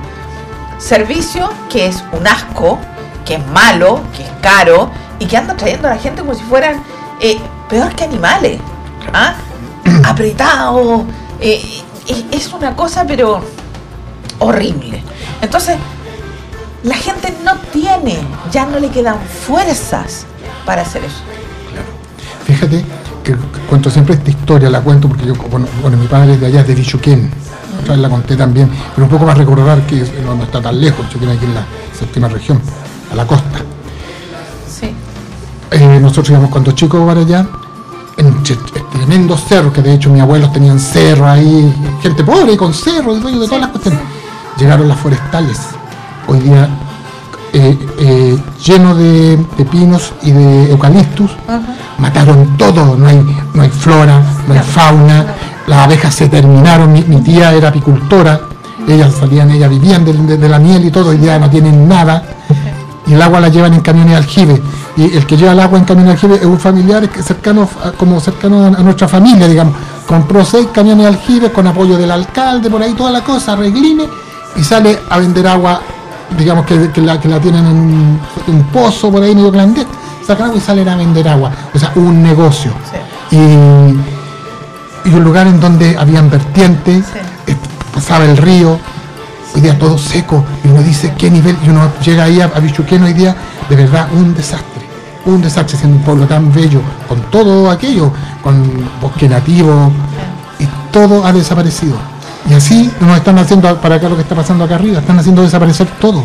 servicio que es un asco, que es malo, que es caro y que anda trayendo a la gente como si fueran eh, peor que animales. ¿ah? Apretados. eh, es- es una cosa, pero horrible. Entonces, la gente no tiene, ya no le quedan fuerzas para hacer eso. Fíjate que cuento siempre esta historia, la cuento porque yo, bueno, bueno, mi padre es de allá, es de Bichuquén, otra vez la conté también, pero un poco más recordar que no, no está tan lejos, Bichuquén aquí en la séptima región, a la costa. Sí. Eh, nosotros íbamos cuando chicos para allá, en tremendos cerros, que de hecho mis abuelos tenían cerros ahí, gente pobre con cerros, de, de todas las cuestiones. Llegaron las forestales, hoy día eh, eh, lleno de, de pinos y de eucaliptus, mataron todo, no hay, no hay flora, no hay fauna, las abejas se terminaron, mi, mi tía era apicultora, ellas salían, ellas vivían de, de- de la miel y todo, hoy día no tienen nada, y el agua la llevan en camiones de aljibe, y el que lleva el agua en camiones de aljibe es un familiar cercano, como cercano a nuestra familia, digamos, compró seis camiones de aljibe con apoyo del alcalde, por ahí toda la cosa, arregline, y sale a vender agua, digamos que, que la, que la tienen en un, un pozo por ahí medio clandestino, sacan agua y salen a vender agua, o sea, un negocio. Y, y un lugar en donde habían vertientes, Sí. eh, pasaba el río, hoy día todo seco, y uno dice qué nivel, y uno llega ahí a, a Bichuquén hoy día, de verdad, un desastre, un desastre, siendo un pueblo tan bello, con todo aquello, con bosque nativo, y todo ha desaparecido. Y así nos están haciendo para acá lo que está pasando acá arriba, están haciendo desaparecer todo.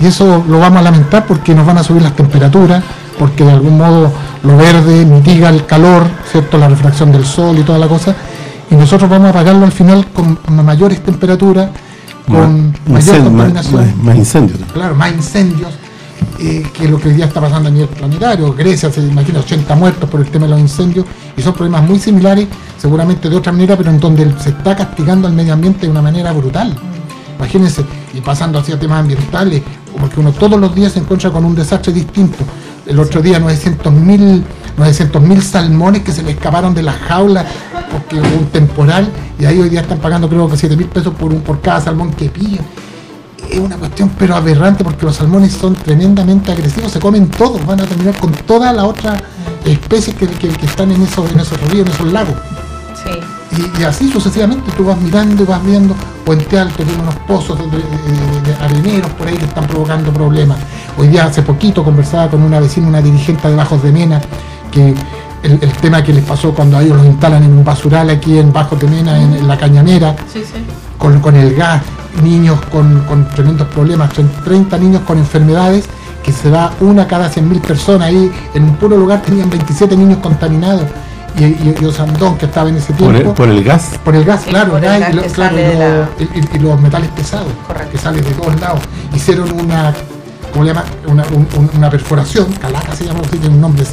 Y eso lo vamos a lamentar porque nos van a subir las temperaturas, porque de algún modo lo verde mitiga el calor, ¿cierto? La refracción del sol y toda la cosa. Y nosotros vamos a pagarlo al final con mayores temperaturas, con Más- mayor más- contaminación. más- más incendios. Claro, más incendios, eh, que lo que hoy día está pasando a nivel planetario. Grecia se imagina 80 muertos por el tema de los incendios, y son problemas muy similares, seguramente de otra manera, pero en donde se está castigando al medio ambiente de una manera brutal. Imagínense, y pasando hacia temas ambientales, porque uno todos los días se encuentra con un desastre distinto. El otro día 900.000 900.000 salmones que se le escaparon de las jaulas por que hubo un temporal y ahí hoy día están pagando creo que 7 mil pesos por, por cada salmón que pillan. Es una cuestión pero aberrante porque los salmones son tremendamente agresivos, se comen todos, van a terminar con todas las otras especies que, que- que están en esos, en esos ríos, en esos lagos. Sí. Y, y así sucesivamente tú vas mirando y vas viendo Puente Alto tiene unos pozos de, de- de- de areneros por ahí que están provocando problemas. Hoy día hace poquito conversaba con una vecina, una dirigente de Bajos de Mena, que el, el tema que les pasó cuando ellos los instalan en un basural aquí en Bajos de Mena, en, en la cañanera, Sí, sí. con, con el gas, niños con, con tremendos problemas, tre- 30 niños con enfermedades, que se da una cada 100.000 personas. Ahí en un puro lugar tenían 27 niños contaminados. Y, y, y Osandón, que estaba en ese Por tiempo, el, por el gas. por el gas, Sí, claro, por el gas gas y, lo- que claro, sale y de lo- la- y- y los metales pesados Correcto. que salen de todos lados. Hicieron una, ¿cómo le llama? Una, un- un- una perforación, calaca se llama, sí, tiene un nombre,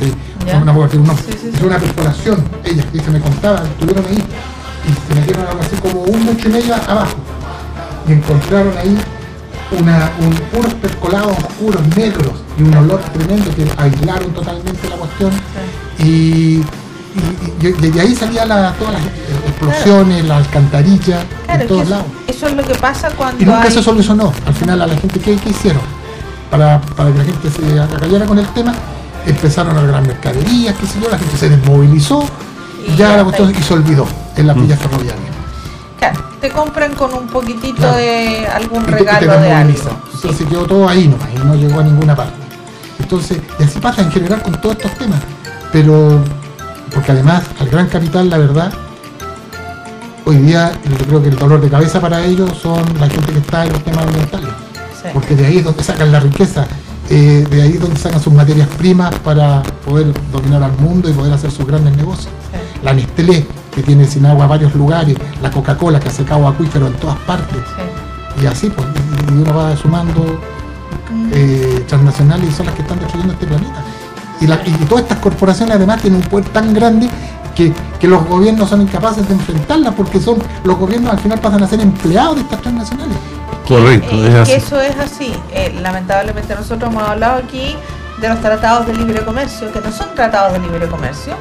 me acuerdo, tiene un nombre. Sí, sí, sí. Hicieron una perforación, ellas, que se me contaban, estuvieron ahí y se metieron algo así como un metro y medio abajo y encontraron ahí una, un, unos percolados oscuros, negros y un olor tremendo que aislaron totalmente la cuestión y, y, y- y de ahí salían la- todas las explosiones, las alcantarillas, Claro, en todos eso, lados. eso es lo que pasa cuando Y nunca hay... se solucionó. Al final a la gente, ¿qué, qué hicieron? Para, para que la gente se acallara con el tema, empezaron a regalar mercaderías, qué sé yo, la gente se desmovilizó y ya la cuestión y se olvidó en la villa ferroviaria. Claro, te compran con un poquitito Claro. de algún regalo de algo. desmovilizan. Entonces quedó todo ahí nomás y no llegó a ninguna parte. Entonces, y así pasa en general con todos estos temas. Pero, porque además al gran capital, la verdad, hoy día yo creo que el dolor de cabeza para ellos son la gente que está en los temas ambientales. Sí. Porque de ahí es donde sacan la riqueza, eh, de ahí es donde sacan sus materias primas para poder dominar al mundo y poder hacer sus grandes negocios. Sí. La Nestlé, que tiene sin agua varios lugares, la Coca-Cola, que ha secado acuíferos en todas partes. Sí. Y así, pues, y uno va sumando eh, transnacionales y son las que están destruyendo este planeta. Y, la- y todas estas corporaciones además tienen un poder tan grande que, que los gobiernos son incapaces de enfrentarlas porque son los gobiernos al final pasan a ser empleados de estas transnacionales. Correcto, Eh, es que así. eso es así. Eh, lamentablemente nosotros hemos hablado aquí de los tratados de libre comercio, que no son tratados de libre comercio,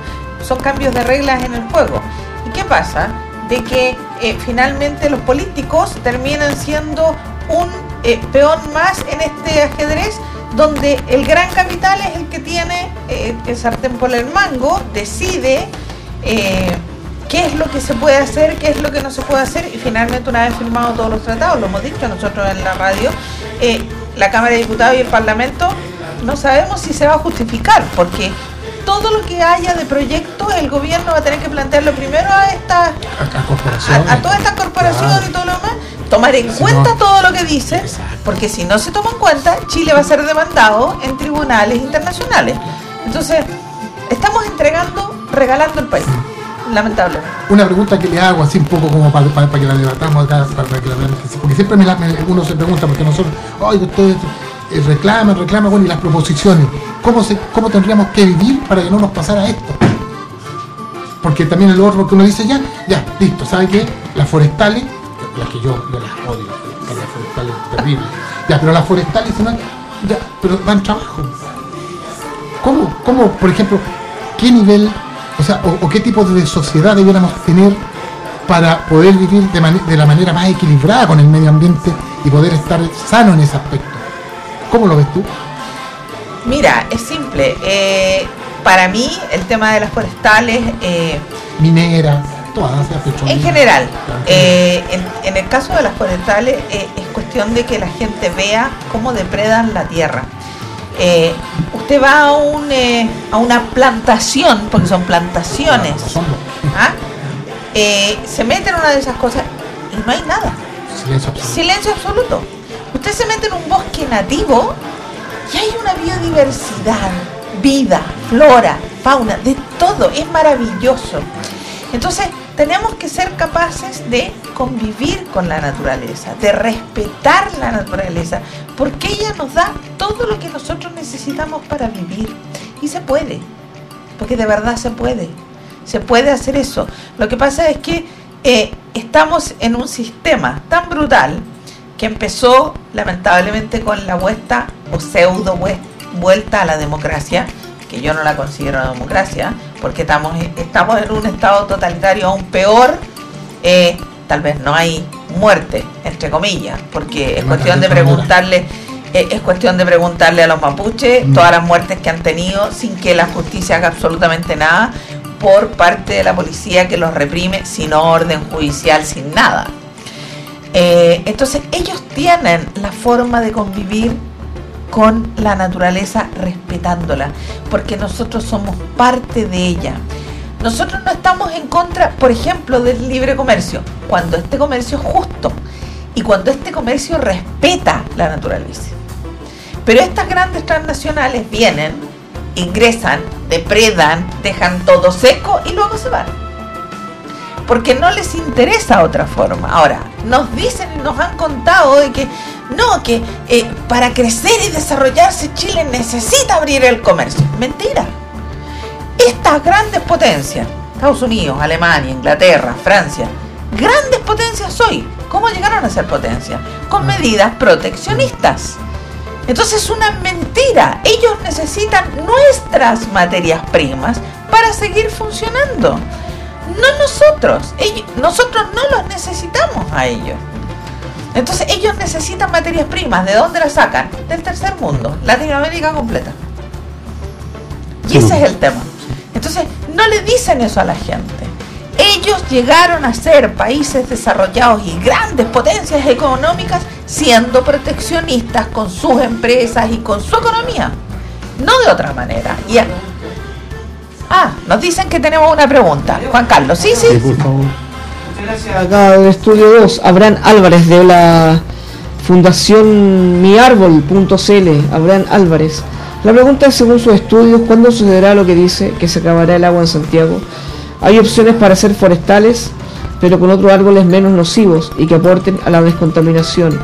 son cambios de reglas en el juego. ¿Y qué pasa? De que eh, finalmente los políticos terminan siendo un eh, peón más en este ajedrez donde el gran capital es el que tiene eh, el sartén por el mango, decide qué es lo que se puede hacer, qué es lo que no se puede hacer y finalmente una vez firmados todos los tratados, lo hemos dicho nosotros en la radio, la Cámara de Diputados y el Parlamento no sabemos si se va a justificar porque todo lo que haya de proyecto el gobierno va a tener que plantearlo primero a estas A, todas estas corporaciones Claro. y todo lo demás, tomar en Si cuenta no- todo lo que dicen, porque si no se toma en cuenta, Chile va a ser demandado en tribunales internacionales. Entonces, estamos entregando, regalando el país, lamentablemente. Una pregunta que le hago así un poco como para, para- para que la debatamos acá, para que la porque siempre me la- me- uno se pregunta, porque nosotros, ay, ustedes reclaman, reclaman, bueno, y las proposiciones, ¿cómo, se, ¿cómo tendríamos que vivir para que no nos pasara esto? Porque también el otro, porque uno dice, ya, ya, listo, ¿sabe qué? Las forestales, las que yo, las odio, las forestales terribles, ya, pero las forestales, dicen, "No, ya, pero dan trabajo. ¿Cómo, cómo, por ejemplo, qué nivel, o sea, o, qué tipo de sociedad debiéramos tener para poder vivir de la manera más equilibrada con el medio ambiente y poder estar sano en ese aspecto? ¿Cómo lo ves tú? Mira, es simple. eh, para mí, el tema de las forestales, eh, Minera, todas, petrolera. en general, eh, en, en el caso de las forestales, eh, es cuestión de que la gente vea cómo depredan la tierra. Usted va a, un, a una plantación, porque son plantaciones, ¿ah? Se mete en una de esas cosas y no hay nada. silencio absoluto. Silencio absoluto. Usted se mete en un bosque nativo y hay una biodiversidad, vida, flora, fauna, de todo. Es maravilloso. Entonces, tenemos que ser capaces de convivir con la naturaleza, de respetar la naturaleza, porque ella nos da todo lo que nosotros necesitamos para vivir. Y se puede, porque de verdad se puede. Se puede hacer eso. Lo que pasa es que eh, estamos en un sistema tan brutal que empezó lamentablemente con la vuelta o pseudo vue- vuelta a la democracia, que yo no la considero democracia, porque estamos, estamos en un estado totalitario aún peor, eh, tal vez no hay muerte, entre comillas, porque es cuestión de preguntarle, eh, es cuestión de preguntarle a los mapuches Mm. todas las muertes que han tenido sin que la justicia haga absolutamente nada por parte de la policía que los reprime sin orden judicial, sin nada. Eh, entonces ellos tienen la forma de convivir con la naturaleza respetándola, porque nosotros somos parte de ella. Nosotros no estamos en contra, por ejemplo, del libre comercio, cuando este comercio es justo y cuando este comercio respeta la naturaleza. Pero estas grandes transnacionales vienen, ingresan, depredan, dejan todo seco y luego se van. Porque no les interesa otra forma. Ahora, nos dicen y nos han contado de que no, que eh, para crecer y desarrollarse Chile necesita abrir el comercio. Mentira. Estas grandes potencias, Estados Unidos, Alemania, Inglaterra, Francia, grandes potencias hoy, ¿cómo llegaron a ser potencias? Con medidas proteccionistas. Entonces es una mentira. Ellos necesitan nuestras materias primas para seguir funcionando. No nosotros. Ellos, nosotros no los necesitamos a ellos. Entonces ellos necesitan materias primas. ¿De dónde las sacan? Del tercer mundo. Latinoamérica completa. Y ese es el tema. Entonces no le dicen eso a la gente. Ellos llegaron a ser países desarrollados y grandes potencias económicas siendo proteccionistas con sus empresas y con su economía. No de otra manera. Y Ah, nos dicen que tenemos una pregunta. Juan Carlos, sí, sí. Sí, por favor. Acá del estudio 2, Abraham Álvarez de la Fundación miárbol.cl, Abraham Álvarez. La pregunta es, según sus estudios, ¿cuándo sucederá lo que dice que se acabará el agua en Santiago? Hay opciones para hacer forestales, pero con otros árboles menos nocivos y que aporten a la descontaminación.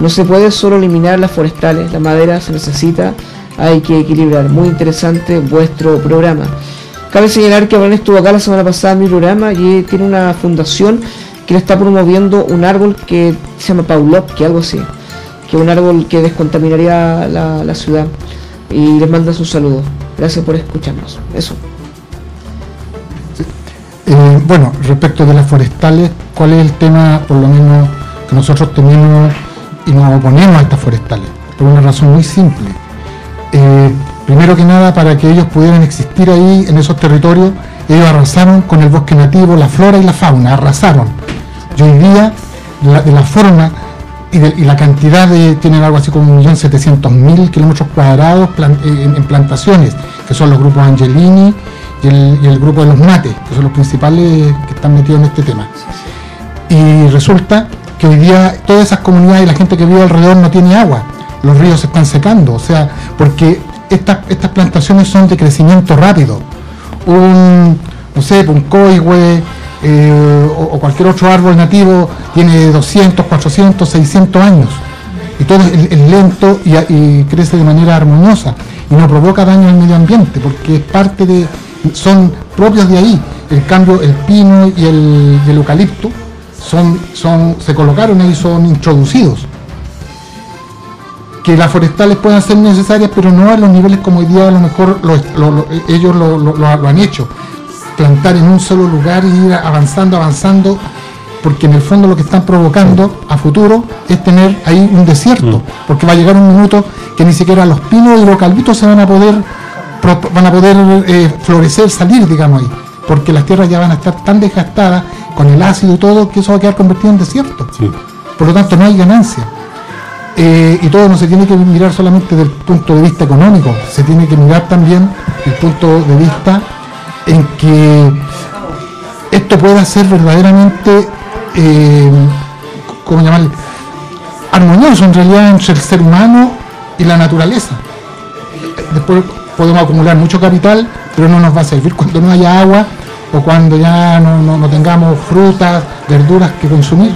No se puede solo eliminar las forestales, la madera se necesita, hay que equilibrar. Muy interesante vuestro programa. Cabe señalar que Abraham estuvo acá la semana pasada en mi programa y tiene una fundación que le está promoviendo un árbol que se llama Paulop, que algo así, que un árbol que descontaminaría la, la ciudad. Y les manda sus saludos. Gracias por escucharnos. Eso. Eh, bueno, respecto de las forestales, ¿cuál es el tema, por lo menos, que nosotros tenemos y nos oponemos a estas forestales? Por una razón muy simple. Eh, primero que nada, para que ellos pudieran existir ahí, en esos territorios, ellos arrasaron con el bosque nativo, la flora y la fauna, arrasaron. Y hoy día, la- de la forma y, la cantidad de, tienen algo así como 1.700.000 kilómetros cuadrados eh, en plantaciones, que son los grupos Angelini y el, y el grupo de los Mates, que son los principales que están metidos en este tema. Y resulta que hoy día todas esas comunidades y la gente que vive alrededor no tiene agua. Los ríos se están secando, o sea, porque estas, plantaciones son de crecimiento rápido. Un, no sé, un coigüe eh, o, cualquier otro árbol nativo tiene 200, 400, 600 años. Y todo es, lento y, crece de manera armoniosa y no provoca daño al medio ambiente porque es parte de, son propios de ahí. En cambio, el pino y el, el eucalipto son, son, se colocaron ahí, son introducidos. Que las forestales puedan ser necesarias, pero no a los niveles como hoy día a lo mejor lo- lo- lo- ellos lo, han hecho. Plantar en un solo lugar y ir avanzando, avanzando, porque en el fondo lo que están provocando a futuro es tener ahí un desierto, porque va a llegar un minuto que ni siquiera los pinos y los eucaliptos se van a poder van a poder eh, florecer, salir, digamos ahí, porque las tierras ya van a estar tan desgastadas con el ácido y todo que eso va a quedar convertido en desierto. Sí. Por lo tanto, no hay ganancia. Eh, y todo no se tiene que mirar solamente desde el punto de vista económico, se tiene que mirar también el punto de vista en que esto pueda ser verdaderamente, eh, ¿cómo llamarle? Armonioso en realidad entre el ser humano y la naturaleza. Después podemos acumular mucho capital, pero no nos va a servir cuando no haya agua o cuando ya no, no- no tengamos frutas, verduras que consumir.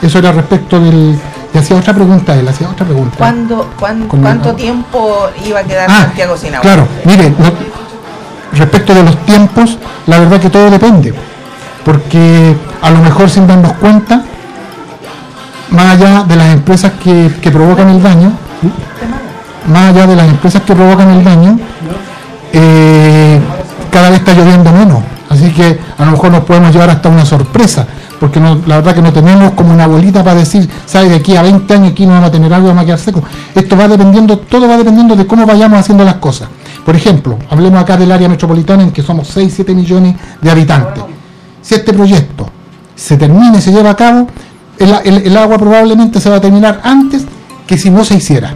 Eso era respecto del... Y hacía otra pregunta él, hacía otra pregunta. ¿Cuándo, cuán- ¿Cuánto tiempo iba a quedar Ah, Santiago sin agua? Claro, mire, no- respecto de los tiempos, la verdad que todo depende. Porque a lo mejor sin darnos cuenta, más allá de las empresas que, que provocan el daño, más allá de las empresas que provocan el daño, eh, cada vez está lloviendo menos. Así que a lo mejor nos podemos llevar hasta una sorpresa, porque la verdad que no tenemos como una bolita para decir, ¿sabes? De aquí a 20 años aquí no vamos a tener algo, vamos a quedar seco. Esto va dependiendo, todo va dependiendo de cómo vayamos haciendo las cosas. Por ejemplo, hablemos acá del área metropolitana en que somos 6, 7 millones de habitantes. Si este proyecto se termina y se lleva a cabo, el- el agua probablemente se va a terminar antes que si no se hiciera.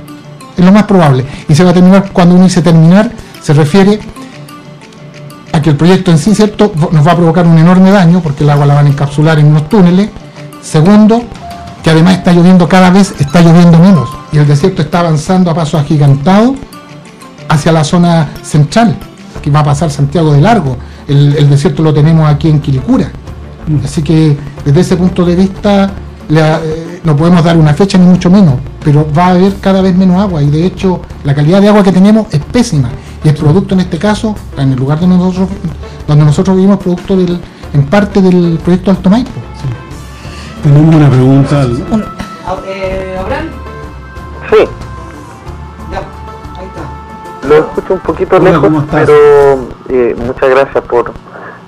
Es lo más probable. Y se va a terminar, cuando uno dice terminar, se refiere el proyecto en sí, ¿cierto?, nos va a provocar un enorme daño porque el agua la van a encapsular en unos túneles. Segundo, que además está lloviendo cada vez, está lloviendo menos. Y el desierto está avanzando a paso agigantado hacia la zona central, que va a pasar Santiago de largo. El, el desierto lo tenemos aquí en Quilicura. Así que desde ese punto de vista la- eh, no podemos dar una fecha ni mucho menos, pero va a haber cada vez menos agua y de hecho la calidad de agua que tenemos es pésima y es producto en este caso, en el lugar donde nosotros, donde nosotros vivimos, producto del, en parte del proyecto Alto Maipo. Tenemos una pregunta. al- ¿Abraham? Sí, Ya, ahí está. lo escucho un poquito Hola, lejos, ¿cómo estás? pero eh, muchas gracias por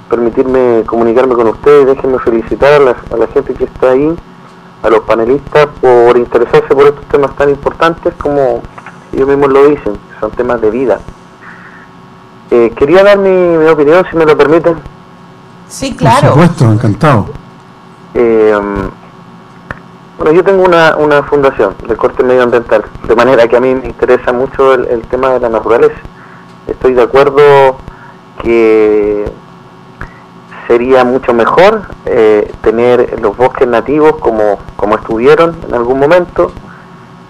permitirme comunicarme con ustedes. Déjenme felicitar a la, a la gente que está ahí, a los panelistas, por interesarse por estos temas tan importantes como ellos mismos lo dicen, son temas de vida. Eh, quería dar mi, mi opinión, si me lo permiten. Sí, Por claro. supuesto, encantado. Eh, bueno, yo tengo una, una fundación de corte medioambiental, de manera que a mí me interesa mucho el, el tema de la naturaleza. Estoy de acuerdo que sería mucho mejor eh, tener los bosques nativos como, como estuvieron en algún momento,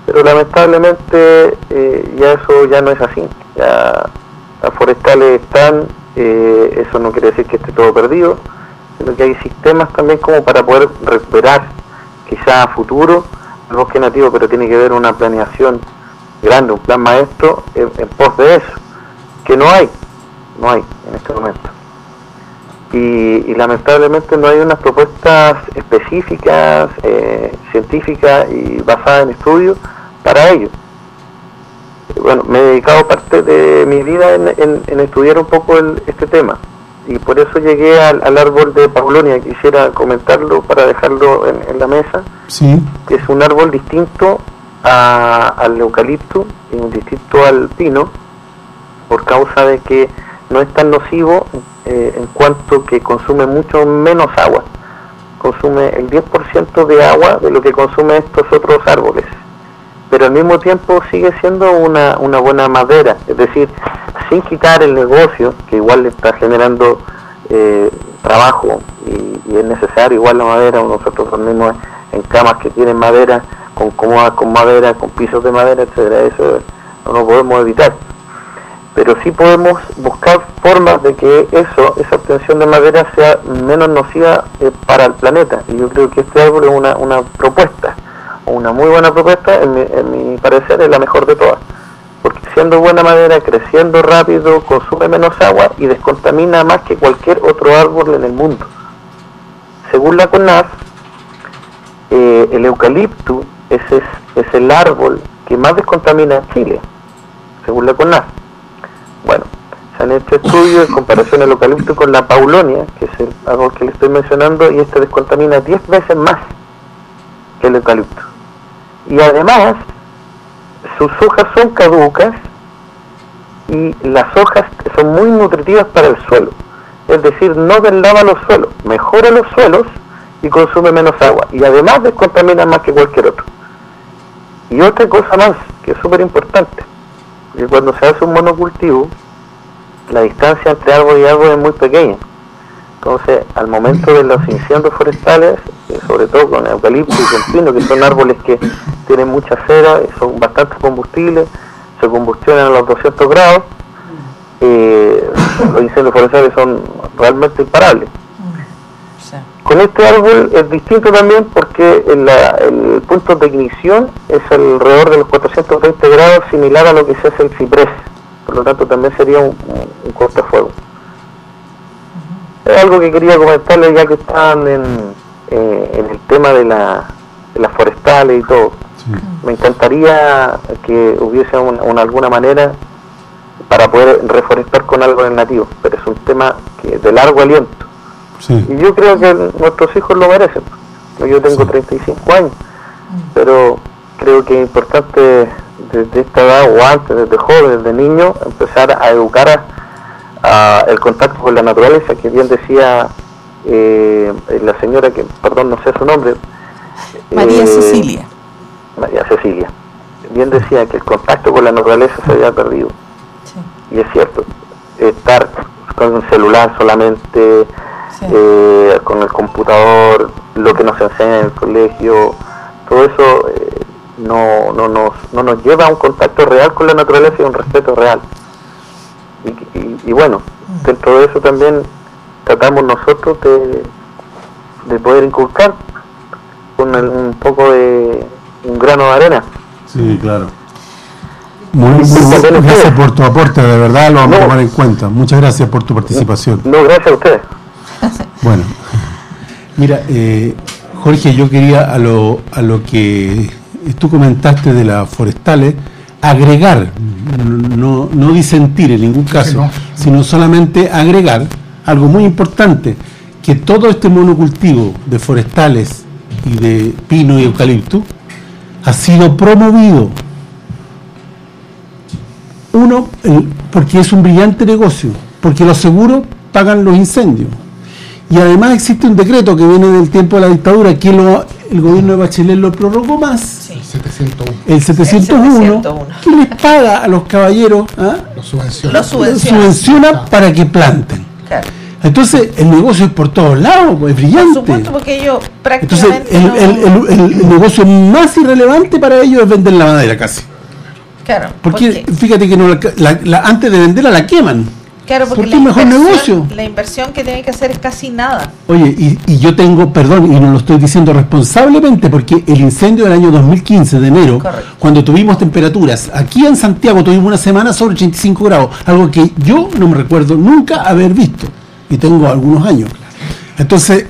pero lamentablemente eh, ya eso ya no es así. Ya las forestales están, eh, eso no quiere decir que esté todo perdido, sino que hay sistemas también como para poder recuperar quizá a futuro el bosque nativo, pero tiene que haber una planeación grande, un plan maestro en, pos de eso, que no hay, no hay en este momento. Y, y lamentablemente no hay unas propuestas específicas, eh, científicas y basadas en estudios para ello. Bueno, me he dedicado parte de mi vida en, en- en estudiar un poco el- este tema y por eso llegué al, al árbol de Paulonia. Quisiera comentarlo para dejarlo en, en la mesa, Sí, que es un árbol distinto a- al eucalipto y distinto al pino, por causa de que no es tan nocivo eh, en cuanto que consume mucho menos agua. Consume el 10% de agua de lo que consume estos otros árboles pero al mismo tiempo sigue siendo una, una buena madera, es decir, sin quitar el negocio, que igual le está generando eh, trabajo y, es necesario igual la madera, nosotros dormimos en camas que tienen madera, con cómodas con madera, con pisos de madera, etcétera, eso no lo podemos evitar. Pero sí podemos buscar formas de que eso, esa obtención de madera sea menos nociva eh, para el planeta. Y yo creo que este árbol es una, una propuesta una muy buena propuesta, en mi, parecer es la mejor de todas. Porque siendo buena madera, creciendo rápido, consume menos agua y descontamina más que cualquier otro árbol en el mundo. Según la CONAF, eh, el eucalipto es, es el árbol que más descontamina Chile, según la CONAF. Bueno, se han hecho estudios en comparación al eucalipto con la paulonia, que es el árbol que le estoy mencionando, y este descontamina 10 veces más que el eucalipto. Y además, sus hojas son caducas y las hojas son muy nutritivas para el suelo. Es decir, no deslava los suelos, mejora los suelos y consume menos agua. Y además descontamina más que cualquier otro. Y otra cosa más, que es súper importante, que cuando se hace un monocultivo, la distancia entre árbol y árbol es muy pequeña. Entonces, al momento de los incendios forestales, sobre todo con eucalipto y con pino, que son árboles que tienen mucha cera, y son bastante combustibles, se combustionan a los 200 grados, eh, los incendios forestales son realmente imparables. Sí. Con este árbol es distinto también porque el, punto de ignición es alrededor de los 420 grados, similar a lo que se hace el ciprés. Por lo tanto, también sería un, un, un cortafuego. Es algo que quería comentarles ya que están en, eh, en el tema de, la, de las forestales y todo. sí. Me encantaría que hubiese una, una- alguna manera para poder reforestar con árboles nativos, pero es un tema que de largo aliento. Sí. Y yo creo que nuestros hijos lo merecen. Yo tengo 35 años, pero creo que es importante desde esta edad o antes, desde joven, desde niño, empezar a educar a, a el contacto con la naturaleza, que bien decía eh, la señora que, perdón, no sé su nombre. María eh, Cecilia. María Cecilia. Bien decía que el contacto con la naturaleza se había perdido. Sí. Y es cierto, estar con un celular solamente, Sí. eh, con el computador, lo que nos enseña en el colegio, todo eso eh, no, no, nos, no nos lleva a un contacto real con la naturaleza y a un respeto real. Y, y- y bueno, dentro de eso también tratamos nosotros de, de poder inculcar con el- un poco de un grano de arena. Sí, claro. Muy, gracias por tu aporte, de verdad lo vamos a tomar en cuenta. Muchas gracias por tu participación. No, gracias a ustedes. Bueno, mira, eh, Jorge, yo quería a lo, a lo que tú comentaste de las forestales, agregar, no, no disentir en ningún caso, Sí, no. sino solamente agregar algo muy importante, que todo este monocultivo de forestales y de pino y eucalipto ha sido promovido uno, el- porque es un brillante negocio, porque los seguros pagan los incendios. Y además existe un decreto que viene del tiempo de la dictadura, que lo- el gobierno de Bachelet lo prorrogó más, Sí. 701 el 701, 701. que les paga a los caballeros, ¿ah? los subvenciona. Los Los subvenciona. subvenciona para que planten. Claro. Entonces el negocio es por todos lados, es Por brillante. supuesto, porque ellos Entonces prácticamente. el, no- el- el- el negocio más irrelevante para ellos es vender la madera casi. Claro, Porque, fíjate que no la- la- la- antes de venderla la queman. claro, porque ¿por qué mejor negocio? La inversión que tiene que hacer es casi nada. Oye, y, y yo tengo, perdón, y no lo estoy diciendo responsablemente, porque el incendio del año 2015, de enero, Correcto. cuando tuvimos temperaturas, aquí en Santiago tuvimos una semana sobre 85 grados, algo que yo no me recuerdo nunca haber visto, y tengo algunos años. Entonces,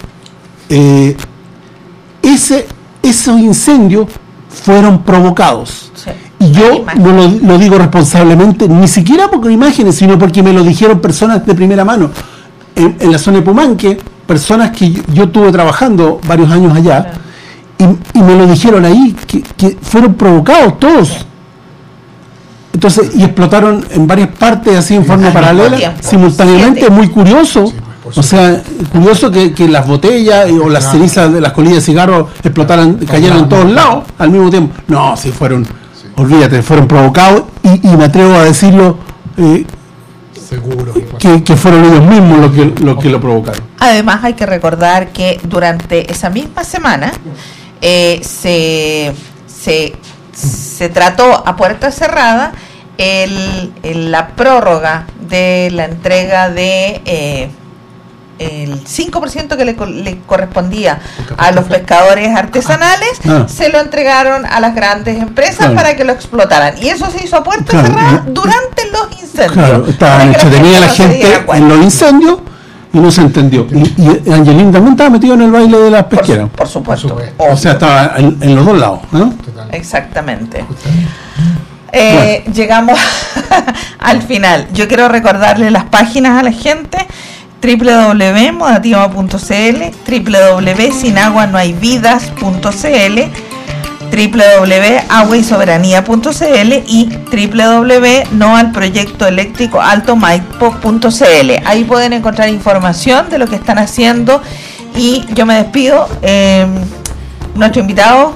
eh, ese, esos incendios fueron provocados. Sí. Y yo no lo, lo digo responsablemente, ni siquiera por imágenes, sino porque me lo dijeron personas de primera mano. En, en la zona de Pumanque, personas que yo, yo estuve trabajando varios años allá, y, y me lo dijeron ahí, que, que fueron provocados todos. Entonces, y explotaron en varias partes así en forma paralela, tiempo, simultáneamente, siete. muy curioso. Sí, o sea, curioso que, que las botellas y- o las Claro. cenizas de las colillas de cigarro explotaran, cayeran en todos lados al mismo tiempo. No, sí fueron, olvídate, fueron provocados y, y me atrevo a decirlo eh, Seguro. que, que fueron ellos mismos los que, los que lo provocaron. Además, hay que recordar que durante esa misma semana eh, se, se, se trató a puerta cerrada el, el- la prórroga de la entrega de eh, el 5% que le, co- le correspondía a los pescadores artesanales, Ah. se lo entregaron a las grandes empresas Claro. para que lo explotaran. Y eso se hizo a puerta Claro, cerrada durante los incendios. Claro, estaba para que entretenida la gente en los incendios y no se entendió. Y, y Angelín también estaba metido en el baile de las Por, pesqueras. su- por supuesto. Por supuesto. O sea, estaba en, en los dos lados. ¿no? Exactamente. Eh, Llegamos al final. Yo quiero recordarle las páginas a la gente www.modativa.cl www.sinaguanohayvidas.cl www.aguaysoberanía.cl y www.noalproyectoeléctricoaltomaipo.cl Ahí pueden encontrar información de lo que están haciendo y yo me despido. Eh, nuestro invitado,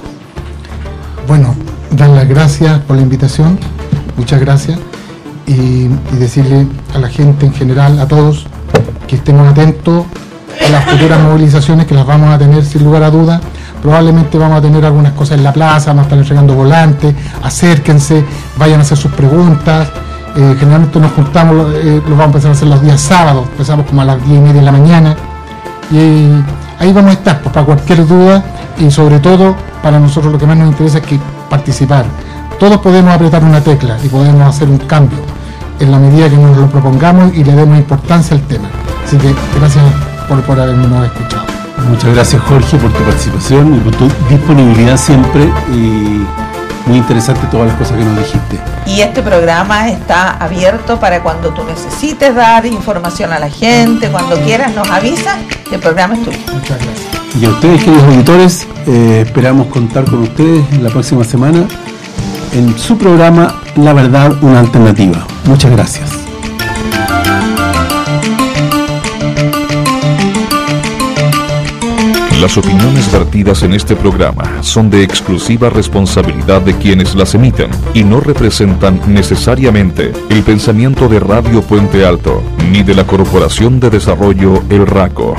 Bueno, dar las gracias por la invitación, muchas gracias, y, decirle a la gente en general, a todos, que estemos atentos a las futuras movilizaciones que las vamos a tener sin lugar a dudas. Probablemente vamos a tener algunas cosas en la plaza, vamos a estar entregando volantes, acérquense, vayan a hacer sus preguntas. Eh, generalmente nos juntamos, eh, vamos a empezar a hacer los días sábados, empezamos como a las 10 y media de la mañana. Y ahí vamos a estar pues, para cualquier duda y sobre todo para nosotros lo que más nos interesa es que participar. Todos podemos apretar una tecla y podemos hacer un cambio en la medida que nos lo propongamos y le demos importancia al tema. Así que gracias por, por habernos escuchado. Muchas gracias Jorge por tu participación y por tu disponibilidad siempre y muy interesante todas las cosas que nos dijiste. Y este programa está abierto para cuando tú necesites dar información a la gente, cuando quieras nos avisas, el programa es tuyo. Muchas gracias. Y a ustedes, queridos auditores, eh, esperamos contar con ustedes la próxima semana en su programa La Verdad, una alternativa. Muchas gracias. Las opiniones vertidas en este programa son de exclusiva responsabilidad de quienes las emiten y no representan necesariamente el pensamiento de Radio Puente Alto ni de la Corporación de Desarrollo El Raco.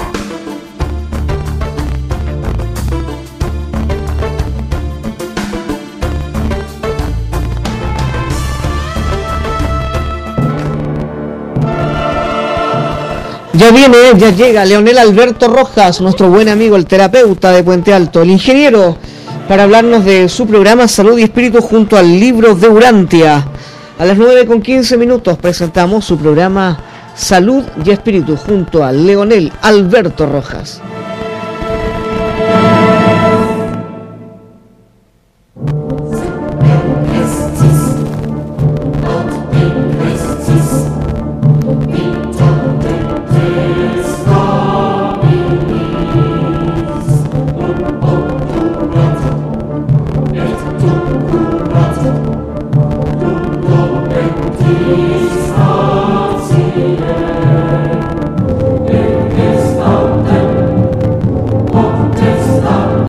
Ya viene, ya llega Leonel Alberto Rojas, nuestro buen amigo, el terapeuta de Puente Alto, el ingeniero, para hablarnos de su programa Salud y Espíritu junto al libro de Urantia. A las 9 con 15 minutos presentamos su programa Salud y Espíritu junto a Leonel Alberto Rojas.